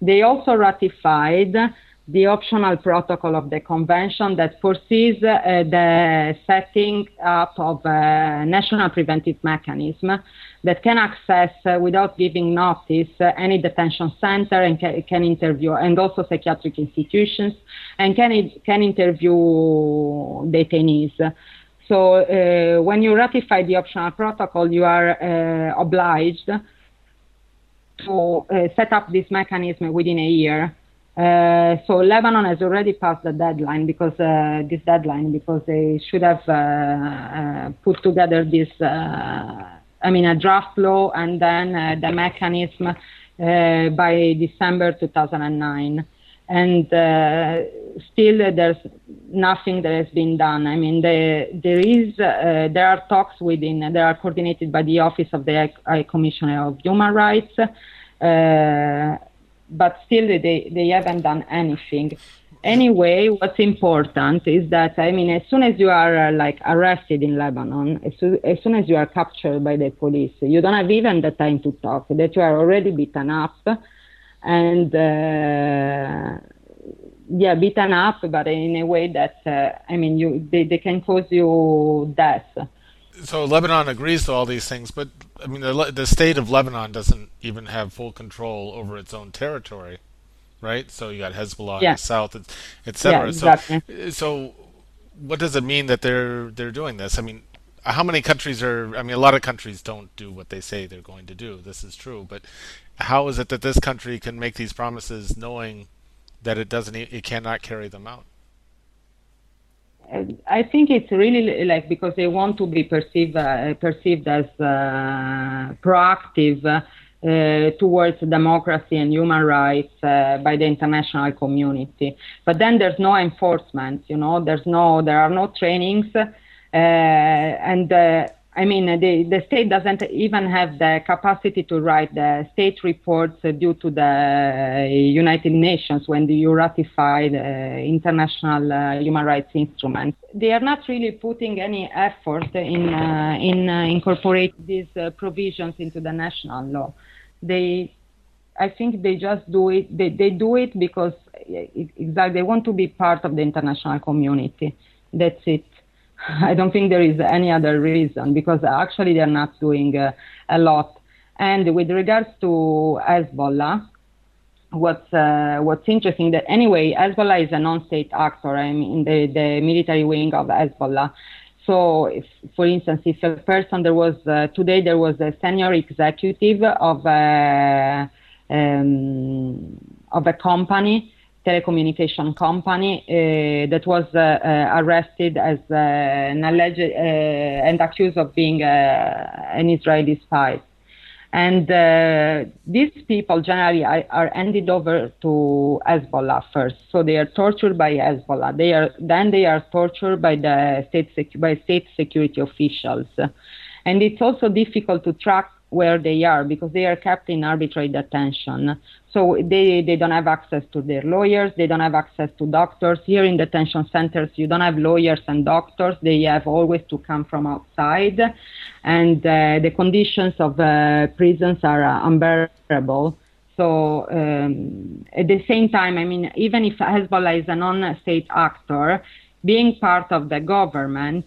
they also ratified the optional protocol of the convention that foresees uh, the setting up of a national preventive mechanism that can access uh, without giving notice uh, any detention center and ca- can interview and also psychiatric institutions and can can interview detainees. So uh, when you ratify the optional protocol you are uh, obliged to uh, set up this mechanism within a year uh, so Lebanon has already passed the deadline because uh, this deadline because they should have uh, uh put together this uh, I mean a draft law and then the mechanism by December 2009 and still there's nothing that has been done. I mean the, there is there are talks within they are coordinated by the Office of the High Commissioner of Human Rights but still they, they haven't done anything. Anyway, what's important is that, I mean, as soon as you are uh, like arrested in Lebanon, as, so, as soon as you are captured by the police, you don't have even the time to talk, that you are already beaten up and, uh, yeah, beaten up, but in a way that, uh, I mean, you, they, they can cause you death so Lebanon agrees to all these things, but I mean, the, the state of Lebanon doesn't even have full control over its own territory, right? So you got Hezbollah yeah. in the south, etc. Yeah, exactly. So, so what does it mean that they're they're doing this? I mean, how many countries are? I mean, a lot of countries don't do what they say they're going to do. This is true, but how is it that this country can make these promises knowing that it doesn't, it cannot carry them out? I think it's really like because they want to be perceived uh, perceived as uh, proactive uh, towards democracy and human rights uh, by the international community. But then there's no enforcement. You know, there's no there are no trainings, uh, and uh, I mean, the, the state doesn't even have the capacity to write the state reports due to the United Nations when you ratify the international uh, human rights instruments. They are not really putting any effort in, uh, in uh, incorporate these uh, provisions into the national law. They, I think they just do it, they, they do it because exactly, they want to be part of the international community. That's it. I don't think there is any other reason because actually they're not doing uh, a lot. And with regards to Hezbollah, what's uh, what's interesting that anyway Hezbollah is a non-state actor. I mean the the military wing of Hezbollah. So, if, for instance, if a person there was uh, today there was a senior executive of a um, of a company telecommunication company uh, that was uh, uh, arrested as an alleged and accused of being an Israeli spy. And uh, these people generally are, are, handed over to Hezbollah first. So they are tortured by Hezbollah. They are then they are tortured by the state sec- by state security officials. And it's also difficult to track where they are because they are kept in arbitrary detention. So they, they don't have access to their lawyers, they don't have access to doctors. Here in detention centers, you don't have lawyers and doctors, they have always to come from outside. And uh, the conditions of uh, prisons are uh, unbearable. So um, at the same time, I mean, even if Hezbollah is a non-state actor, being part of the government,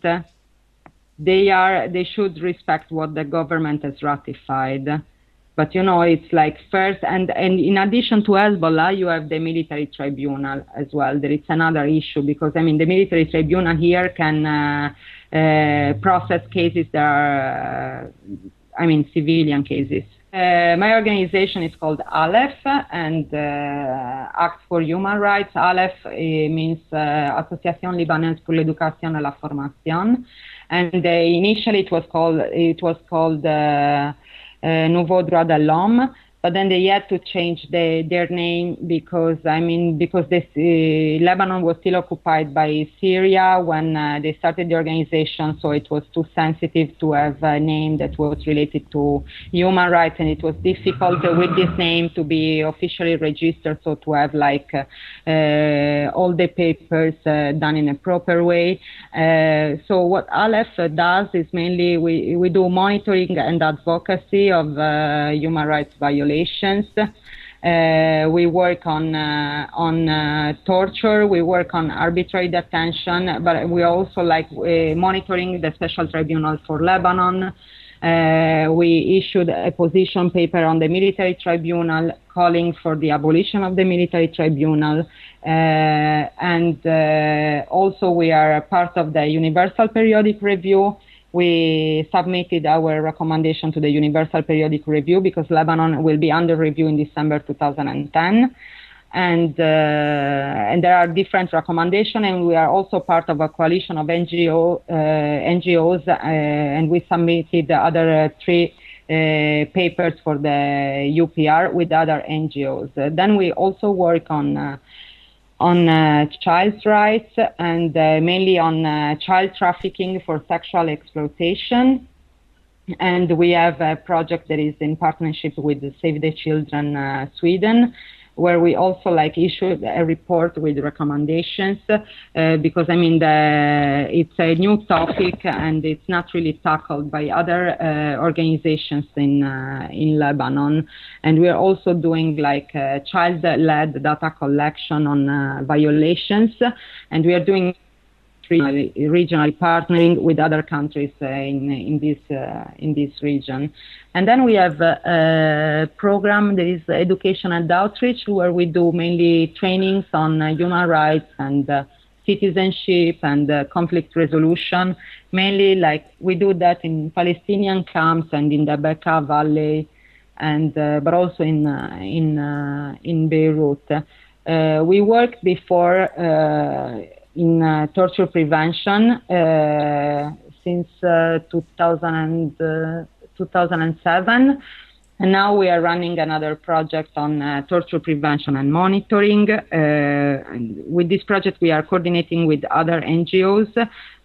they are they should respect what the government has ratified. But you know, it's like first, and, and in addition to Hezbollah, you have the military tribunal as well. There is another issue because I mean, the military tribunal here can uh, uh, process cases that are, uh, I mean, civilian cases. Uh, my organization is called Aleph and uh, Act for Human Rights. Aleph uh, means uh, Association Libanaise pour l'Éducation et la Formation, and uh, initially it was called it was called Nouveau Droit de l'Homme but then they had to change the, their name because I mean because this, uh, Lebanon was still occupied by Syria when uh, they started the organization, so it was too sensitive to have a name that was related to human rights, and it was difficult uh, with this name to be officially registered, so to have like uh, all the papers uh, done in a proper way. Uh, so what Aleph does is mainly we we do monitoring and advocacy of human rights violations violations. Uh, we work on uh, on uh, torture. We work on arbitrary detention, but we also like uh, monitoring the Special Tribunal for Lebanon. Uh, we issued a position paper on the military tribunal calling for the abolition of the military tribunal. Uh, and also we are a part of the Universal Periodic Review, we submitted our recommendation to the Universal Periodic Review because Lebanon will be under review in December 2010. And, uh, and there are different recommendations, and we are also part of a coalition of NGO, uh, NGOs, uh, and we submitted the other uh, three uh, papers for the UPR with other NGOs. then we also work on on uh, child rights and uh, mainly on uh, child trafficking for sexual exploitation. And we have a project that is in partnership with Save the Children uh, Sweden, where we also like issued a report with recommendations uh, because I mean the, it's a new topic and it's not really tackled by other uh, organizations in uh, in Lebanon. And we're also doing like uh, child-led data collection on uh, violations. And we are doing regionally partnering with other countries uh, in in this uh, in this region. And then we have a, a program that is education and outreach, where we do mainly trainings on uh, human rights and citizenship and uh, conflict resolution. Mainly, like we do that in Palestinian camps and in the Bekaa Valley, and uh, but also in uh, in in Beirut. we worked before in uh, torture prevention uh, since uh, 2000 2007. And now we are running another project on uh, torture prevention and monitoring. Uh, and with this project, we are coordinating with other NGOs.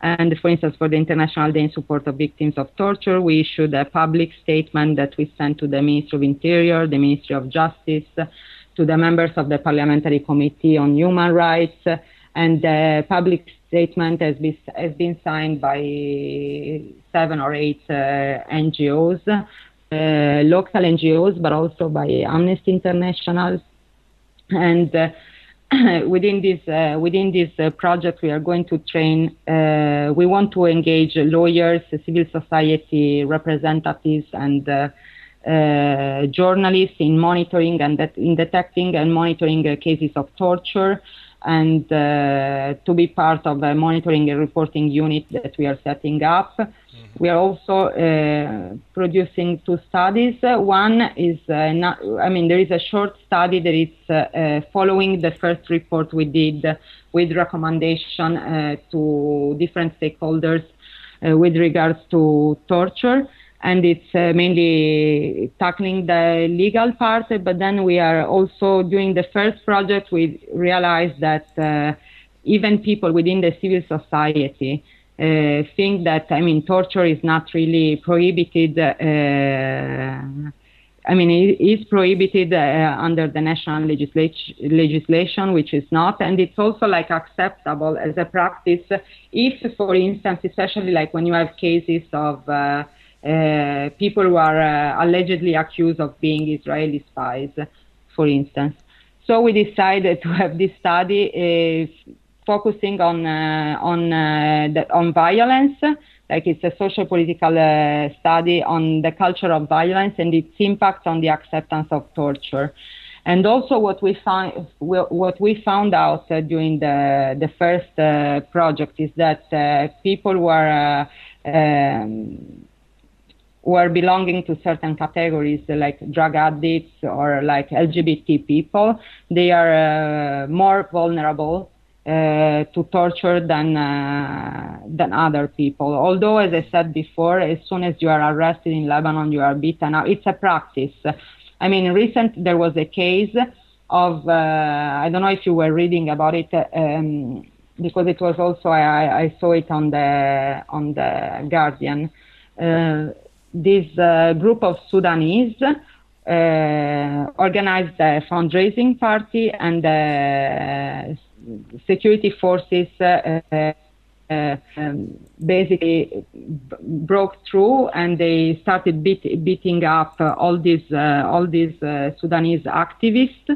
And for instance, for the International Day in Support of Victims of Torture, we issued a public statement that we sent to the Ministry of Interior, the Ministry of Justice, to the members of the Parliamentary Committee on Human Rights, and the public statement has been, has been signed by seven or eight uh, NGOs, uh, local NGOs, but also by Amnesty International. And uh, within this uh, within this uh, project, we are going to train. Uh, we want to engage lawyers, civil society representatives, and journalists in monitoring and in detecting and monitoring cases of torture and uh, to be part of a monitoring and reporting unit that we are setting up. Mm-hmm. We are also uh, producing two studies. One is, uh, not, I mean, there is a short study that is uh, uh, following the first report we did with recommendation uh, to different stakeholders with regards to torture and it's uh, mainly tackling the legal part. But then we are also doing the first project. We realized that uh, even people within the civil society uh, think that I mean torture is not really prohibited. Uh, I mean, it is prohibited uh, under the national legislat- legislation, which is not, and it's also like acceptable as a practice if, for instance, especially like when you have cases of uh, uh, people who are uh, allegedly accused of being Israeli spies, for instance. So we decided to have this study uh, focusing on on the, on violence. Like it's a social political study on the culture of violence and its impact on the acceptance of torture. And also, what we found what we found out uh, during the the first uh, project is that uh, people were um, who are belonging to certain categories like drug addicts or like LGBT people, they are uh, more vulnerable uh, to torture than uh, than other people. Although, as I said before, as soon as you are arrested in Lebanon, you are beaten Now It's a practice. I mean, recent there was a case of uh, I don't know if you were reading about it. Um, because it was also I, I, saw it on the on the Guardian. Uh, this uh, group of Sudanese uh, organized a fundraising party, and the security forces uh, uh, um, basically b- broke through and they started beat, beating up uh, all these all these Sudanese activists.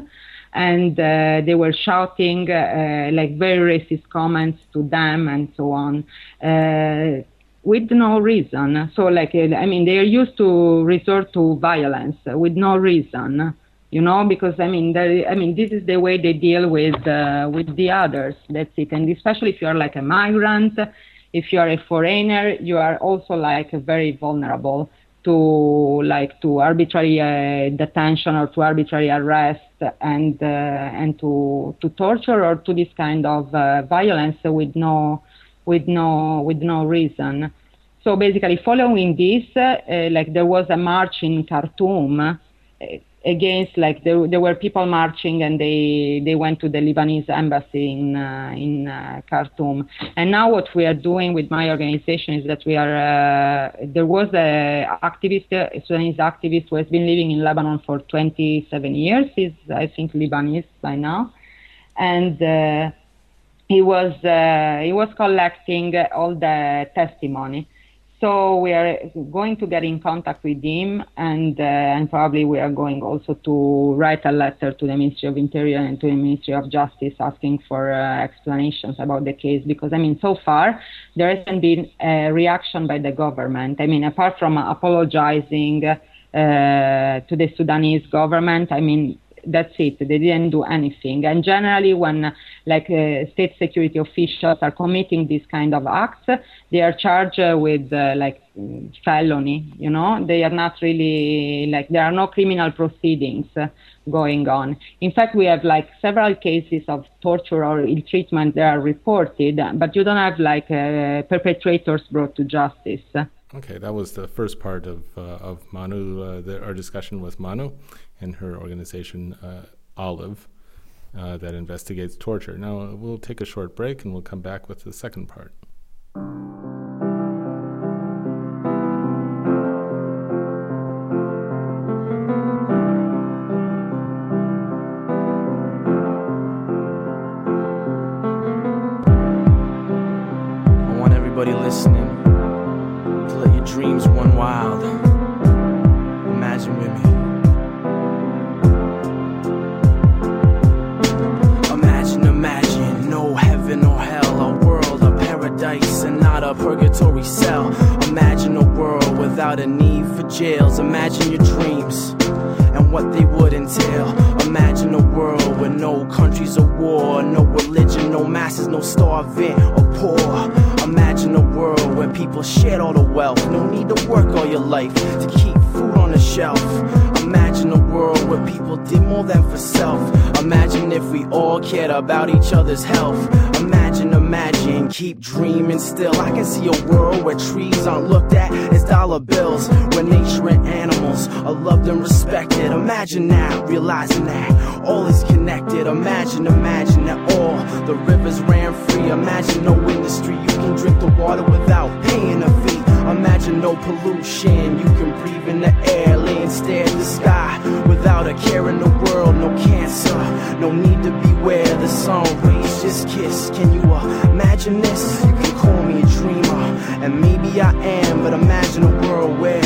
And uh, they were shouting uh, like very racist comments to them and so on. Uh, with no reason. So like I mean they are used to resort to violence with no reason, you know, because I mean I mean this is the way they deal with uh, with the others. That's it. And especially if you are like a migrant, if you are a foreigner, you are also like very vulnerable to like to arbitrary uh, detention or to arbitrary arrest and uh, and to to torture or to this kind of uh, violence with no with no with no reason. So basically, following this, uh, like there was a march in Khartoum uh, against like there, there were people marching and they they went to the Lebanese embassy in uh, in uh, Khartoum. And now what we are doing with my organization is that we are uh, there was a activist a Sudanese activist who has been living in Lebanon for 27 years. He's I think Lebanese by now, and uh, he was uh, he was collecting all the testimony so we are going to get in contact with him, and uh, and probably we are going also to write a letter to the Ministry of Interior and to the Ministry of Justice asking for uh, explanations about the case. Because I mean, so far there hasn't been a reaction by the government. I mean, apart from apologizing uh, to the Sudanese government, I mean, that's it. They didn't do anything. And generally, when like uh, state security officials are committing these kind of acts, they are charged uh, with uh, like felony. You know, they are not really like there are no criminal proceedings uh, going on. In fact, we have like several cases of torture or ill treatment that are reported, but you don't have like uh, perpetrators brought to justice. Okay, that was the first part of uh, of Manu, the, our discussion with Manu and her organization, uh, Aleph, uh, that investigates torture. Now, we'll take a short break and we'll come back with the second part. Purgatory cell. Imagine a world without a need for jails. Imagine your dreams and what they would entail. Imagine a world where no countries of war, no religion, no masses, no starving or poor. Imagine a world where people shared all the wealth. No need to work all your life to keep food on the shelf. Imagine a world where people did more than for self. Imagine if we all cared about each other's health. Imagine, imagine, keep dreaming still. I can see a world where trees aren't looked at as dollar bills, where nature and animals are loved and respected. Imagine now, realizing that all is connected. Imagine, imagine that all the rivers ran free. Imagine no industry, you can drink the water without paying a fee. Imagine no pollution, you can breathe in the air, lay and stare at the sky without a care in the world. No cancer, no need to beware. The sun rays just kiss. Can you imagine this? You can call me a dreamer, and maybe I am, but imagine a world where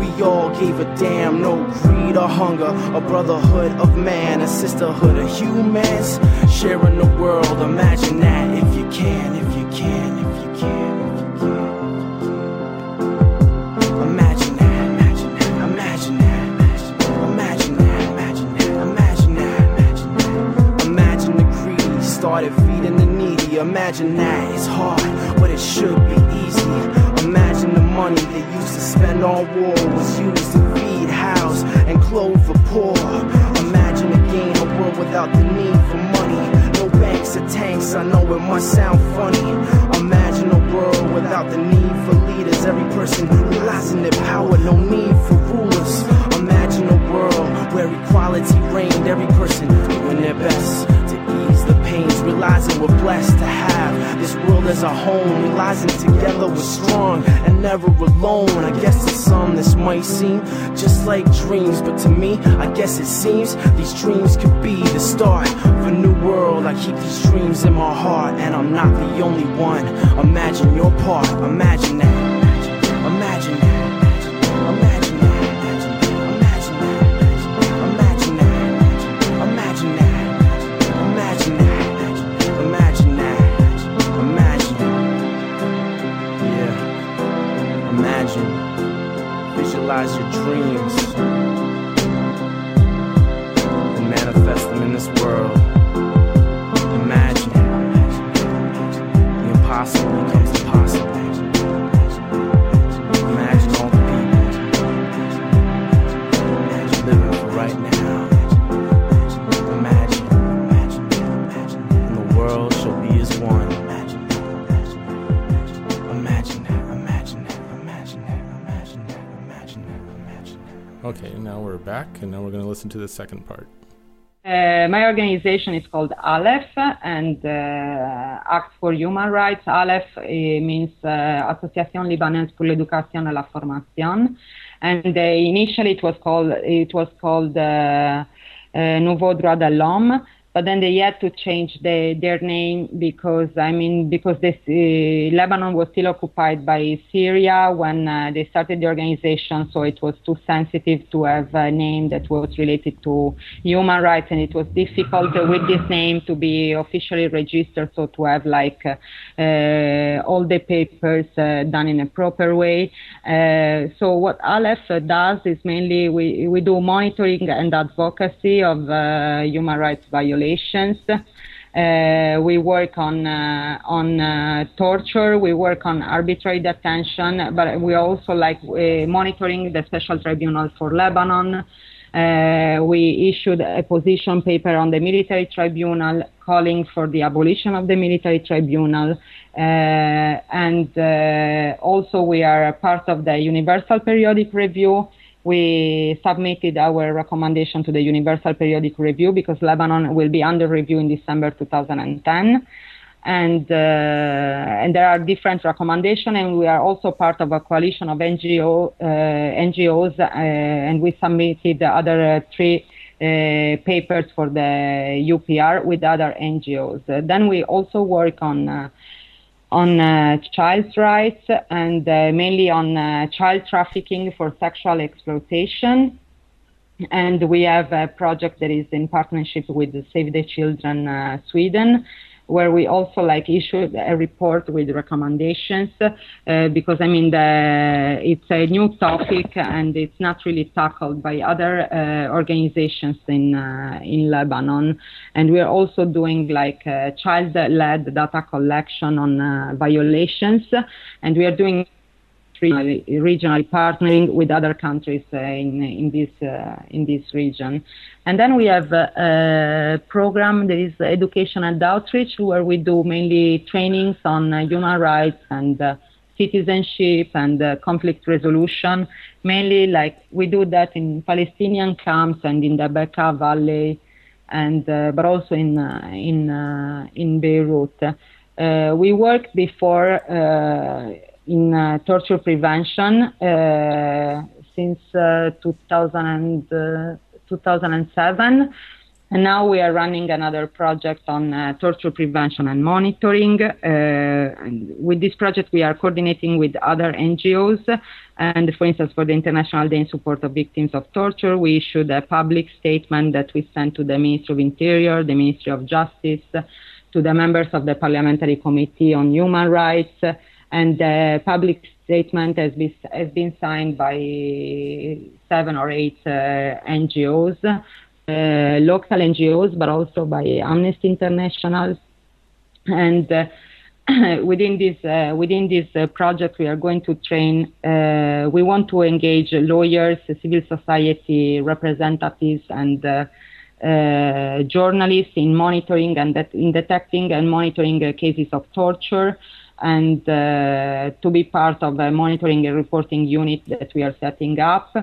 we all gave a damn. No greed or hunger, a brotherhood of man, a sisterhood of humans sharing the world. Imagine that if you can, if you can, if you can. Started feeding the needy. Imagine that it's hard, but it should be easy. Imagine the money they used to spend on war was used to feed, house, and clothe the poor. Imagine again a world without the need for money. No banks or tanks, I know it must sound funny. Imagine a world without the need for leaders. Every person realizing their power, no need for rulers. Imagine a world where equality reigned. Every person doing their best realizing we're blessed to have this world as a home, realizing together we're strong and never alone. I guess to some this might seem just like dreams, but to me, I guess it seems these dreams could be the start of a new world. I keep these dreams in my heart, and I'm not the only one. Imagine your part, imagine that. Listen to the second part. Uh, my organization is called Aleph and uh, Act for Human Rights. Aleph uh, means uh, Association Libanaise pour l'Éducation et la Formation, and uh, initially it was called it was called uh, Nouveau Droit de l'Homme. But then they had to change the, their name because I mean because this uh, Lebanon was still occupied by Syria when uh, they started the organization, so it was too sensitive to have a name that was related to human rights, and it was difficult uh, with this name to be officially registered, so to have like uh, uh, all the papers uh, done in a proper way. So what Aleph does is mainly we, we do monitoring and advocacy of human rights violations. Uh, we work on uh, on uh, torture. We work on arbitrary detention, but we also like uh, monitoring the Special Tribunal for Lebanon. Uh, we issued a position paper on the military tribunal calling for the abolition of the military tribunal. Uh, and also, we are a part of the Universal Periodic Review. We submitted our recommendation to the Universal Periodic Review because Lebanon will be under review in December 2010 and uh, and there are different recommendations and we are also part of a coalition of NGO uh, NGOs uh, and we submitted the other uh, three uh, papers for the UPR with other NGOs. Then we also work on uh, on uh, rights and uh, mainly on uh, child trafficking for sexual exploitation. And we have a project that is in partnership with Save the Children uh, Sweden, where we also like issued a report with recommendations uh, because I mean the, it's a new topic and it's not really tackled by other uh, organizations in uh, in Lebanon, and we are also doing like uh, child-led data collection on uh, violations, and we are doing regionally, regionally partnering with other countries uh, in in this uh, in this region. And then we have a, a program that is education and outreach, where we do mainly trainings on uh, human rights and uh, citizenship and uh, conflict resolution. Mainly, like we do that in Palestinian camps and in the Bekaa Valley, and uh, but also in uh, in uh, in Beirut. Uh, we worked before uh, in uh, torture prevention uh, since uh, 2000 and, uh, 2007. And now we are running another project on uh, torture prevention and monitoring. Uh, and with this project, we are coordinating with other NGOs. And for instance, for the International Day in Support of Victims of Torture, we issued a public statement that we sent to the Ministry of Interior, the Ministry of Justice, to the members of the Parliamentary Committee on Human Rights, and the public statement has been, has been signed by seven or eight uh, NGOs, uh, local NGOs, but also by Amnesty International. And uh, within this uh, within this uh, project, we are going to train. Uh, we want to engage lawyers, civil society representatives, and journalists in monitoring and in detecting and monitoring cases of torture, and to be part of a monitoring and reporting unit that we are setting up.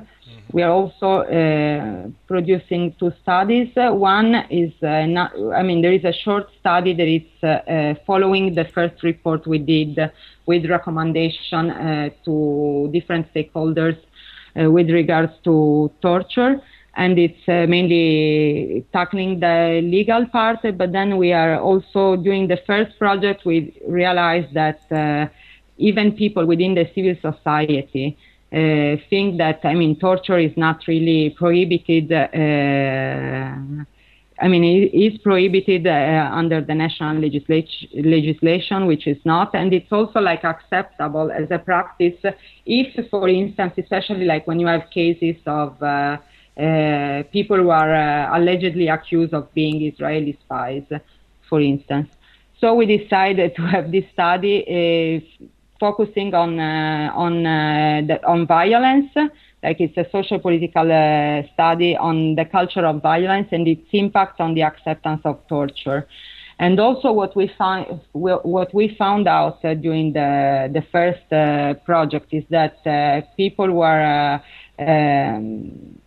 We are also uh, producing two studies. Uh, one is, uh, not, I mean, there is a short study that is uh, uh, following the first report we did with recommendation uh, to different stakeholders with regards to torture. And it's mainly tackling the legal part, but then we are also doing the first project. We realized that even people within the civil society uh, think that I mean torture is not really prohibited. Uh, I mean, it is prohibited uh, under the national legislat- legislation, which is not, and it's also like acceptable as a practice if, for instance, especially like when you have cases of uh, uh, people who are uh, allegedly accused of being Israeli spies, for instance. So we decided to have this study focusing on uh, on uh, the, on violence. Like it's a social political uh, study on the culture of violence and its impact on the acceptance of torture. And also, what we found what we found out uh, during the the first uh, project is that uh, people were um,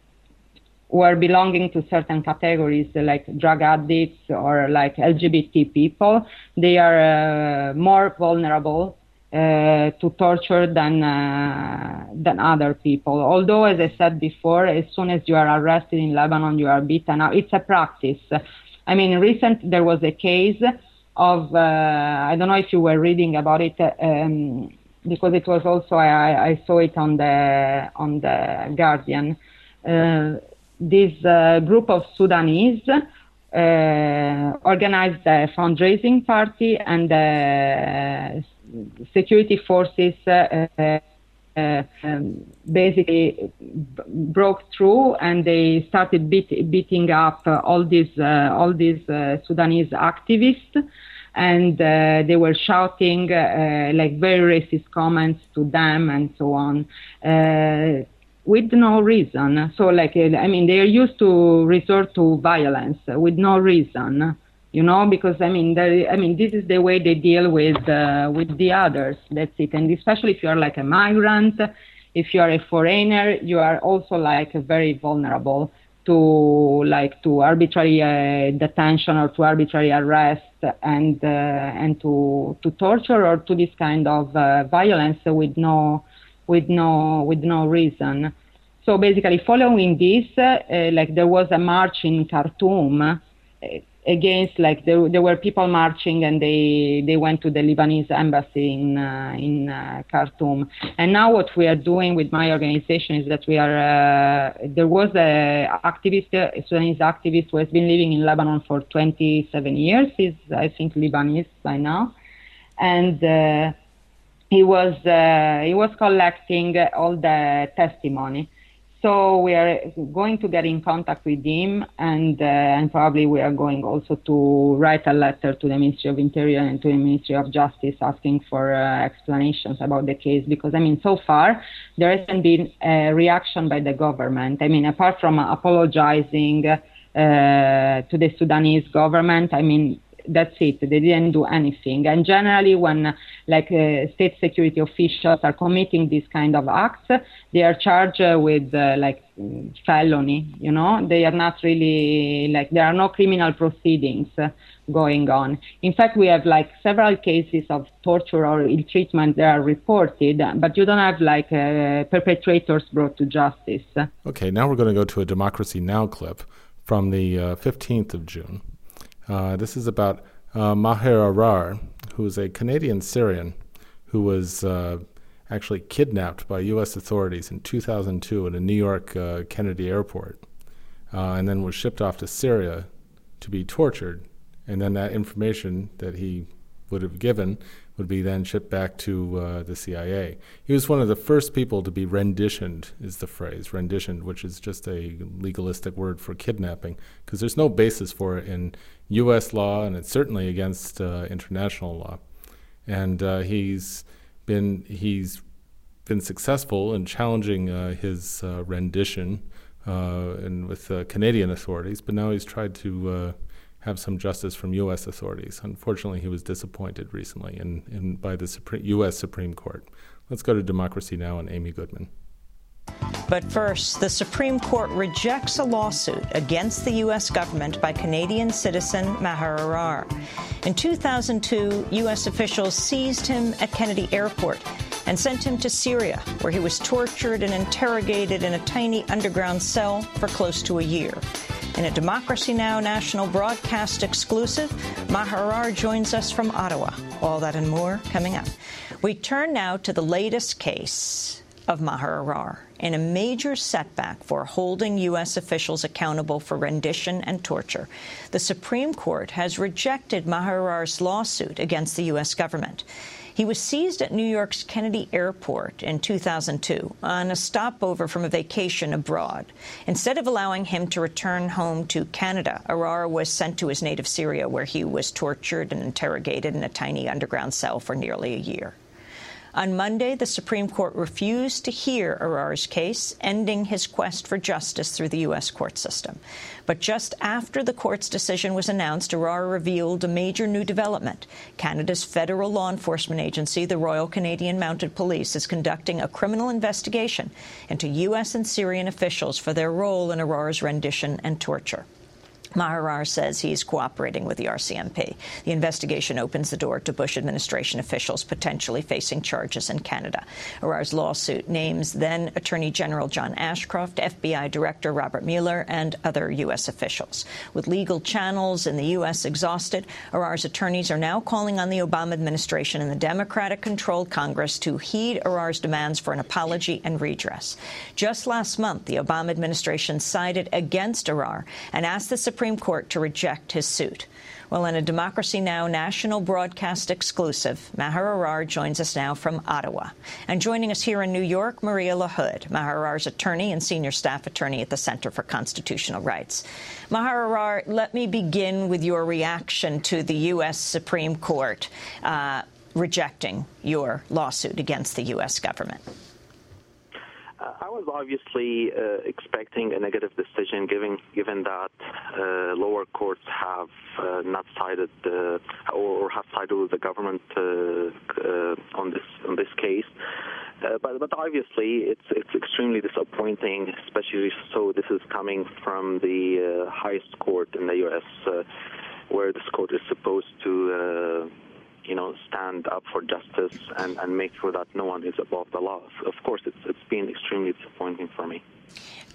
were belonging to certain categories like drug addicts or like LGBT people. They are more vulnerable uh, to torture than uh, than other people. Although, as I said before, as soon as you are arrested in Lebanon, you are beaten. Now, it's a practice. I mean, recent there was a case of uh, I don't know if you were reading about it. Um, because it was also I, I, saw it on the on the Guardian. Uh, this uh, group of Sudanese uh, organized a fundraising party and the security forces uh, uh, um, basically b- broke through and they started beat, beating up uh, all these all these Sudanese activists. And uh, they were shouting uh, like very racist comments to them and so on. Uh, with no reason. So like I mean they are used to resort to violence with no reason you know because i mean i mean this is the way they deal with uh, with the others. That's it. And especially if you are like a migrant if you are a foreigner you are also like very vulnerable to like to arbitrary uh, detention or to arbitrary arrest and uh, and to to torture or to this kind of uh, violence with no with no with no reason so basically following this uh, like there was a march in Khartoum uh, against like there, there were people marching and they they went to the Lebanese embassy in uh, in uh, Khartoum. And now what we are doing with my organization is that we are uh, there was a activist a Sudanese activist who has been living in Lebanon for 27 years. He's I think Lebanese by now. And uh, he was uh, he was collecting all the testimony so we are going to get in contact with him, and uh, and probably we are going also to write a letter to the Ministry of Interior and to the Ministry of Justice asking for uh, explanations about the case. Because I mean, so far there hasn't been a reaction by the government. I mean, apart from apologizing uh, to the Sudanese government, I mean, that's it. They didn't do anything. And generally, when like uh, state security officials are committing these kind of acts, they are charged with uh, like felony. You know, they are not really like there are no criminal proceedings going on. In fact, we have like several cases of torture or ill treatment that are reported, but you don't have like uh, perpetrators brought to justice. Okay, now we're going to go to a Democracy Now! clip from the 15th uh, of June. Uh, this is about uh, Maher Arar, who is a Canadian Syrian who was uh, actually kidnapped by U.S. authorities in 2002 at a New York uh, Kennedy airport, uh, and then was shipped off to Syria to be tortured. And then that information that he would have given would be then shipped back to uh, the CIA. He was one of the first people to be renditioned, is the phrase, renditioned, which is just a legalistic word for kidnapping, because there's no basis for it in U.S. law, and it's certainly against uh, international law. and uh, he's been he's been successful in challenging uh, his uh, rendition uh, and with Canadian authorities, but now he's tried to have some justice from U.S. authorities. Unfortunately, he was disappointed recently in, in by the Supreme, U.S. Supreme Court. Let's go to Democracy Now! and Amy Goodman. But first, the Supreme Court rejects a lawsuit against the U.S. government by Canadian citizen Maher Arar. In 2002, U.S. officials seized him at Kennedy Airport and sent him to Syria, where he was tortured and interrogated in a tiny underground cell for close to a year. In a Democracy Now! national broadcast exclusive, Maher Arar joins us from Ottawa. All that and more coming up. We turn now to the latest case of Maharar Arar in a major setback for holding U.S. officials accountable for rendition and torture. The Supreme Court has rejected Maher Arar's lawsuit against the U.S. government. He was seized at New York's Kennedy Airport in 2002 on a stopover from a vacation abroad. Instead of allowing him to return home to Canada, Arar was sent to his native Syria, where he was tortured and interrogated in a tiny underground cell for nearly a year. On Monday, the Supreme Court refused to hear Arar's case, ending his quest for justice through the U.S. court system. But just after the court's decision was announced, Arar revealed a major new development. Canada's federal law enforcement agency, the Royal Canadian Mounted Police, is conducting a criminal investigation into U.S. and Syrian officials for their role in Arar's rendition and torture. Maher Arar says he's cooperating with the RCMP. The investigation opens the door to Bush administration officials potentially facing charges in Canada. Arar's lawsuit names then Attorney General John Ashcroft, FBI Director Robert Mueller, and other U.S. officials. With legal channels in the U.S. exhausted, Arar's attorneys are now calling on the Obama administration and the Democratic-controlled Congress to heed Arar's demands for an apology and redress. Just last month, the Obama administration sided against Arar and asked the Supreme Supreme Court to reject his suit. Well, in a Democracy Now! national broadcast exclusive, Maher Arar joins us now from Ottawa. And joining us here in New York, Maria LaHood, Maher Arar's attorney and senior staff attorney at the Center for Constitutional Rights. Maher Arar, let me begin with your reaction to the U.S. Supreme Court uh, rejecting your lawsuit against the U.S. government. Uh, I was obviously uh, expecting a negative decision, given given that uh, lower courts have uh, not sided uh, or have sided with the government uh, on this on this case. but but obviously it's it's extremely disappointing, especially so this is coming from the highest court in the U.S., where this court is supposed to you know, stand up for justice and, and make sure that no one is above the law. Of course, it's, it's been extremely disappointing for me.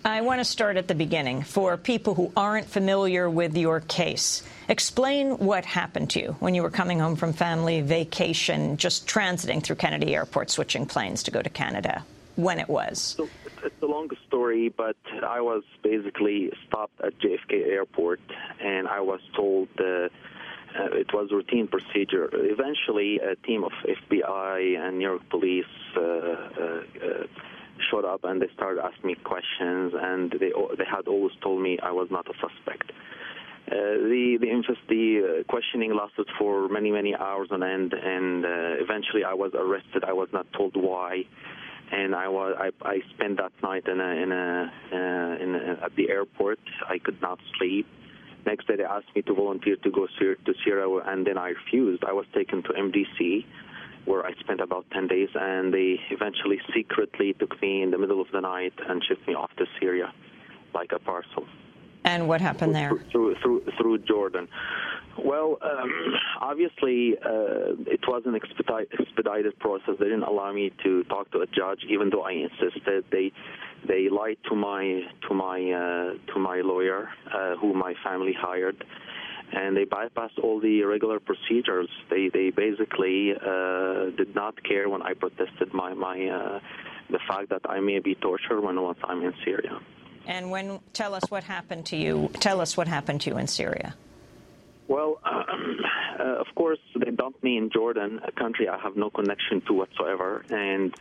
I want to start at the beginning. For people who aren't familiar with your case, explain what happened to you when you were coming home from family vacation, just transiting through Kennedy Airport, switching planes to go to Canada, when it was. So it's a long story, but I was basically stopped at JFK Airport, and I was told uh, uh, it was routine procedure. Eventually, a team of FBI and New York police uh, uh, showed up and they started asking me questions, and they they had always told me I was not a suspect. Uh, the the, the uh, questioning lasted for many many hours on end, and uh, eventually I was arrested. I was not told why, and I was I, I spent that night in a in a, in a at the airport. I could not sleep. Next day, they asked me to volunteer to go to Syria, and then I refused. I was taken to MDC, where I spent about 10 days, and they eventually secretly took me in the middle of the night and shipped me off to Syria like a parcel. And what happened there? Through through through Jordan. Well, um, obviously, uh, it was an expedited process. They didn't allow me to talk to a judge, even though I insisted. They they lied to my to my uh, to my lawyer, uh, who my family hired, and they bypassed all the regular procedures. They they basically uh, did not care when I protested my my uh, the fact that I may be tortured when once I'm in Syria. And when tell us what happened to you. Tell us what happened to you in Syria. Well, um, uh, of course, they dumped me in Jordan, a country I have no connection to whatsoever, and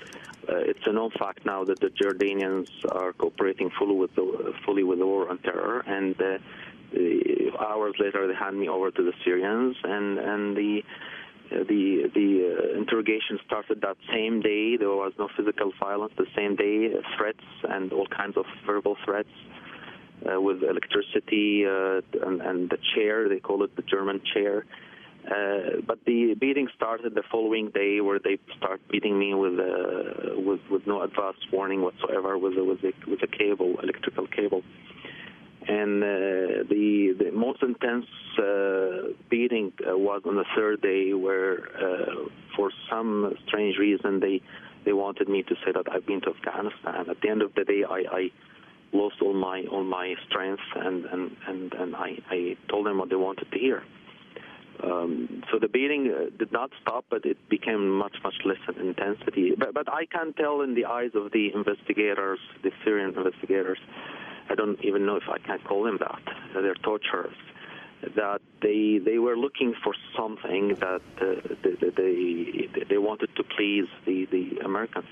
uh, it's a known fact now that the Jordanians are cooperating fully with the fully with the war on terror. And uh, hours later, they hand me over to the Syrians, and and the the the uh, interrogation started that same day. There was no physical violence. The same day, uh, threats and all kinds of verbal threats uh, with electricity uh, and, and the chair. They call it the German chair. Uh, but the beating started the following day, where they start beating me with uh, with with no advance warning whatsoever, with a, with a, with a cable, electrical cable. And uh, the the most intense uh, beating was on the third day, where for some strange reason they they wanted me to say that I've been to Afghanistan. At the end of the day, I, I lost all my all my strength, and and and, and I, I told them what they wanted to hear. Um, so the beating uh, did not stop, but it became much, much less in intensity. But, but I can tell in the eyes of the investigators, the Syrian investigators, I don't even know if I can call them that. They're torturers. That they they were looking for something that uh, they, they they wanted to please the the Americans.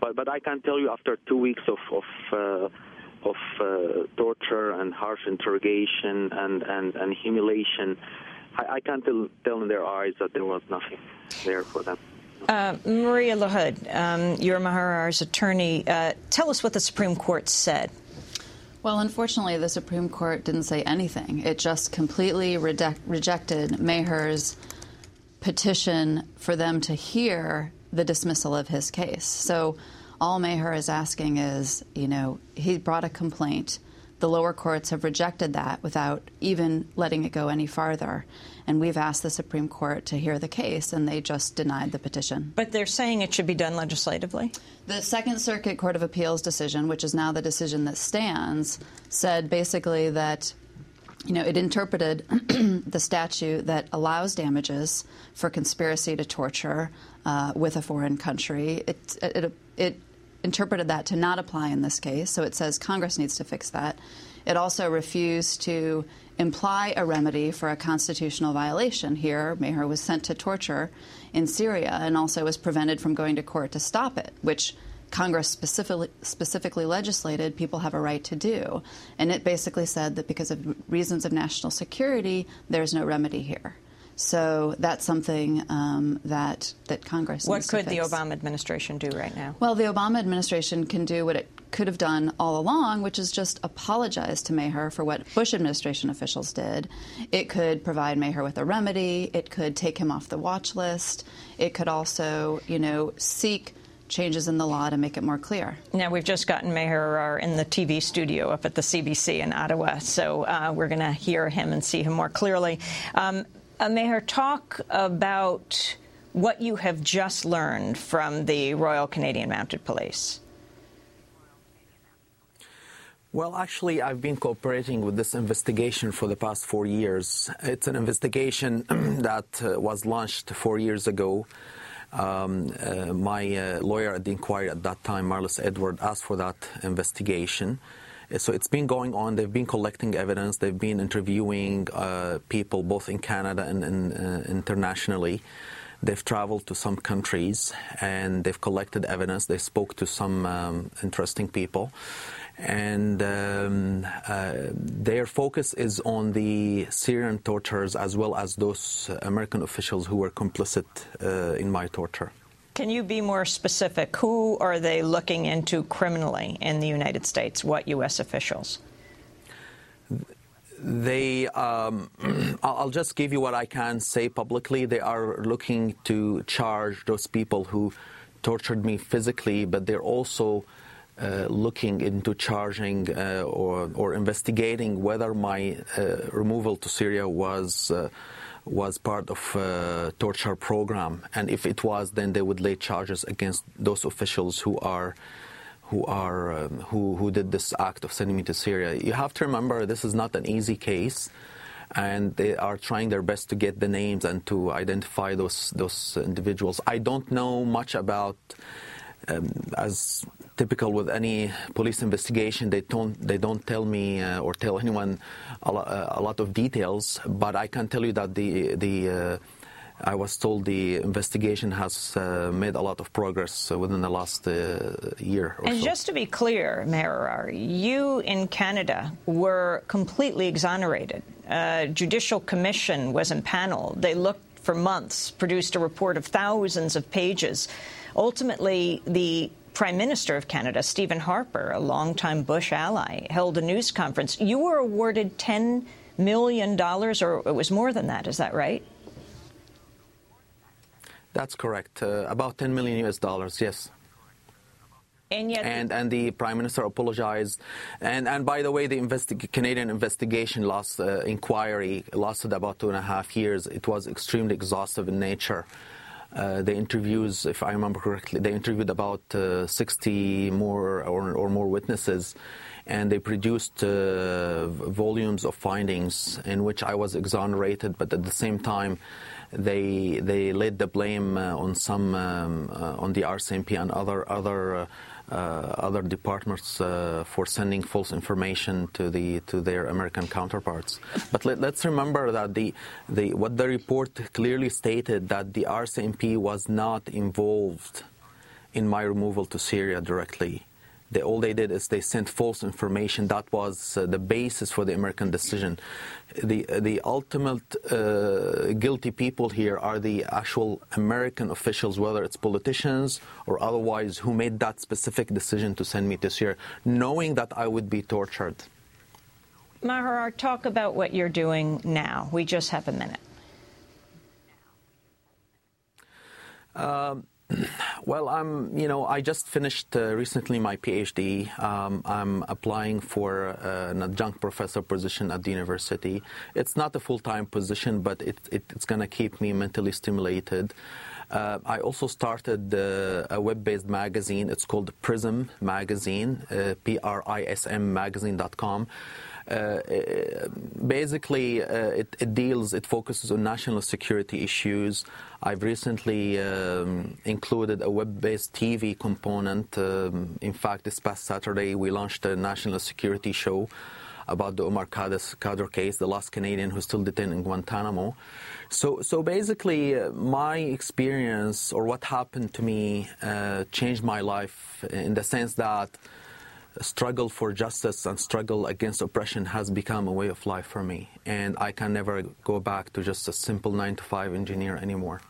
But but I can tell you after two weeks of of uh, of uh, torture and harsh interrogation and and, and humiliation, I, I can tell, tell in their eyes that there was nothing there for them. Uh, Maria LaHood, um, you're Maher Arar's attorney. Uh, tell us what the Supreme Court said. Well, unfortunately, the Supreme Court didn't say anything. It just completely reject, rejected Maher's petition for them to hear the dismissal of his case. So all Maher is asking is, you know, he brought a complaint. The lower courts have rejected that without even letting it go any farther. And we've asked the Supreme Court to hear the case, and they just denied the petition. But they're saying it should be done legislatively? The Second Circuit Court of Appeals decision, which is now the decision that stands, said basically that you know, it interpreted the statute that allows damages for conspiracy to torture uh, with a foreign country. It, it, it interpreted that to not apply in this case, so it says Congress needs to fix that. It also refused to imply a remedy for a constitutional violation. Here, Maher was sent to torture in Syria and also was prevented from going to court to stop it, which Congress specifically, specifically legislated people have a right to do. And it basically said that because of reasons of national security, there's no remedy here. So that's something um, that that Congress. What could the Obama administration do right now? Well, the Obama administration can do what it could have done all along, which is just apologize to Maher for what Bush administration officials did. It could provide Maher with a remedy. It could take him off the watch list. It could also, you know, seek changes in the law to make it more clear. Now, we've just gotten Maher in the TV studio up at the CBC in Ottawa, so uh, we're going to hear him and see him more clearly. Um, uh, Maher, talk about what you have just learned from the Royal Canadian Mounted Police. Well, actually, I've been cooperating with this investigation for the past four years. It's an investigation that uh, was launched four years ago. Um, uh, my uh, lawyer at the inquiry at that time, Marlys Edwardh, asked for that investigation. Uh, so it's been going on. They've been collecting evidence. They've been interviewing uh, people both in Canada and, and uh, internationally. They've traveled to some countries and they've collected evidence. They spoke to some um, interesting people and um, uh, their focus is on the Syrian torturers as well as those American officials who were complicit uh, in my torture. Can you be more specific? Who are they looking into criminally in the United States? What U.S. officials? They, um, I'll just give you what I can say publicly. They are looking to charge those people who tortured me physically, but they're also uh, looking into charging uh, or, or, investigating whether my uh, removal to Syria was uh, was part of a torture program, and if it was, then they would lay charges against those officials who are who are um, who who did this act of sending me to Syria. You have to remember this is not an easy case. And they are trying their best to get the names and to identify those those individuals. I don't know much about um, as typical with any police investigation, they don't they don't tell me uh, or tell anyone a, lo- uh, a, lot of details. But I can tell you that the the uh, I was told the investigation has uh, made a lot of progress within the last uh, year. and so. just to be clear, Maher, you in Canada were completely exonerated. A judicial commission was impaneled. They looked for months, produced a report of thousands of pages. Ultimately, the Prime Minister of Canada, Stephen Harper, a longtime Bush ally, held a news conference. You were awarded $10 million, or it was more than that, is that right? That's correct. Uh, about 10 million US dollars, yes. And yet, and and the prime minister apologized. And and by the way, the investi- Canadian investigation last uh, inquiry lasted about two and a half years. It was extremely exhaustive in nature. Uh, the interviews, if I remember correctly, they interviewed about uh, 60 more or, or, more witnesses, and they produced uh, volumes of findings in which I was exonerated, but at the same time, they they laid the blame uh, on some um, uh, on the RCMP and other other other departments uh, for sending false information to the to their American counterparts. But let, us remember that the, the what the report clearly stated that the RCMP was not involved in my removal to Syria directly. They, all they did is they sent false information. That was uh, the basis for the American decision. The, the ultimate uh, guilty people here are the actual American officials, whether it's politicians or otherwise, who made that specific decision to send me to Syria, knowing that I would be tortured. Maher, talk about what you're doing now. We just have a minute. Um, well, I'm, you know, I just finished uh, recently my PhD. Um, I'm applying for uh, an adjunct professor position at the university. It's not a full-time position, but it, it, it's going to keep me mentally stimulated. Uh, I also started uh, a web-based magazine. It's called Prism Magazine, uh, P-R-I-S-M magazine.com. Uh, basically, uh, it, it, deals, it focuses on national security issues. I've recently um, included a web-based TV component. Um, in fact, this past Saturday, we launched a national security show about the Omar Khadr case, the last Canadian who's still detained in Guantanamo. So, so basically, uh, my experience or what happened to me uh, changed my life in the sense that struggle for justice and struggle against oppression has become a way of life for me. And I can never go back to just a simple nine to five engineer anymore.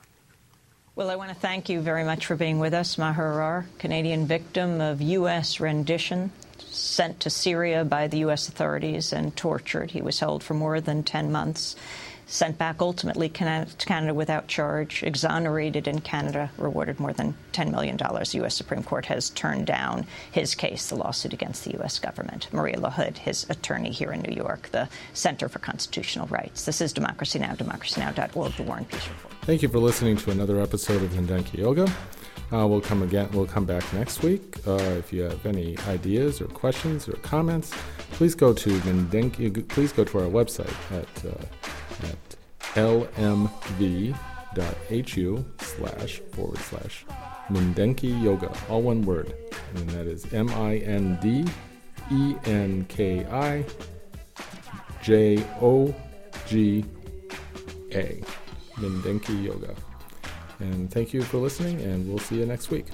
Well, I want to thank you very much for being with us, Maher Arar, Canadian victim of U.S. rendition, sent to Syria by the U.S. authorities and tortured. He was held for more than 10 months sent back ultimately to Canada without charge, exonerated in Canada, rewarded more than $10 million. The U.S. Supreme Court has turned down his case, the lawsuit against the U.S. government. Maria LaHood, his attorney here in New York, the Center for Constitutional Rights. This is Democracy Now!, democracynow.org, the War and Peace Report. Thank you for listening to another episode of Mindenki Joga. Uh, we'll come again. We'll come back next week. Uh, if you have any ideas or questions or comments, please go to Mindenki. Please go to our website at uh, at lmv.hu slash forward slash Mindenki Joga, all one word. And that is M I N D E N K I J O G A. Mindenki Joga. And thank you for listening, and we'll see you next week.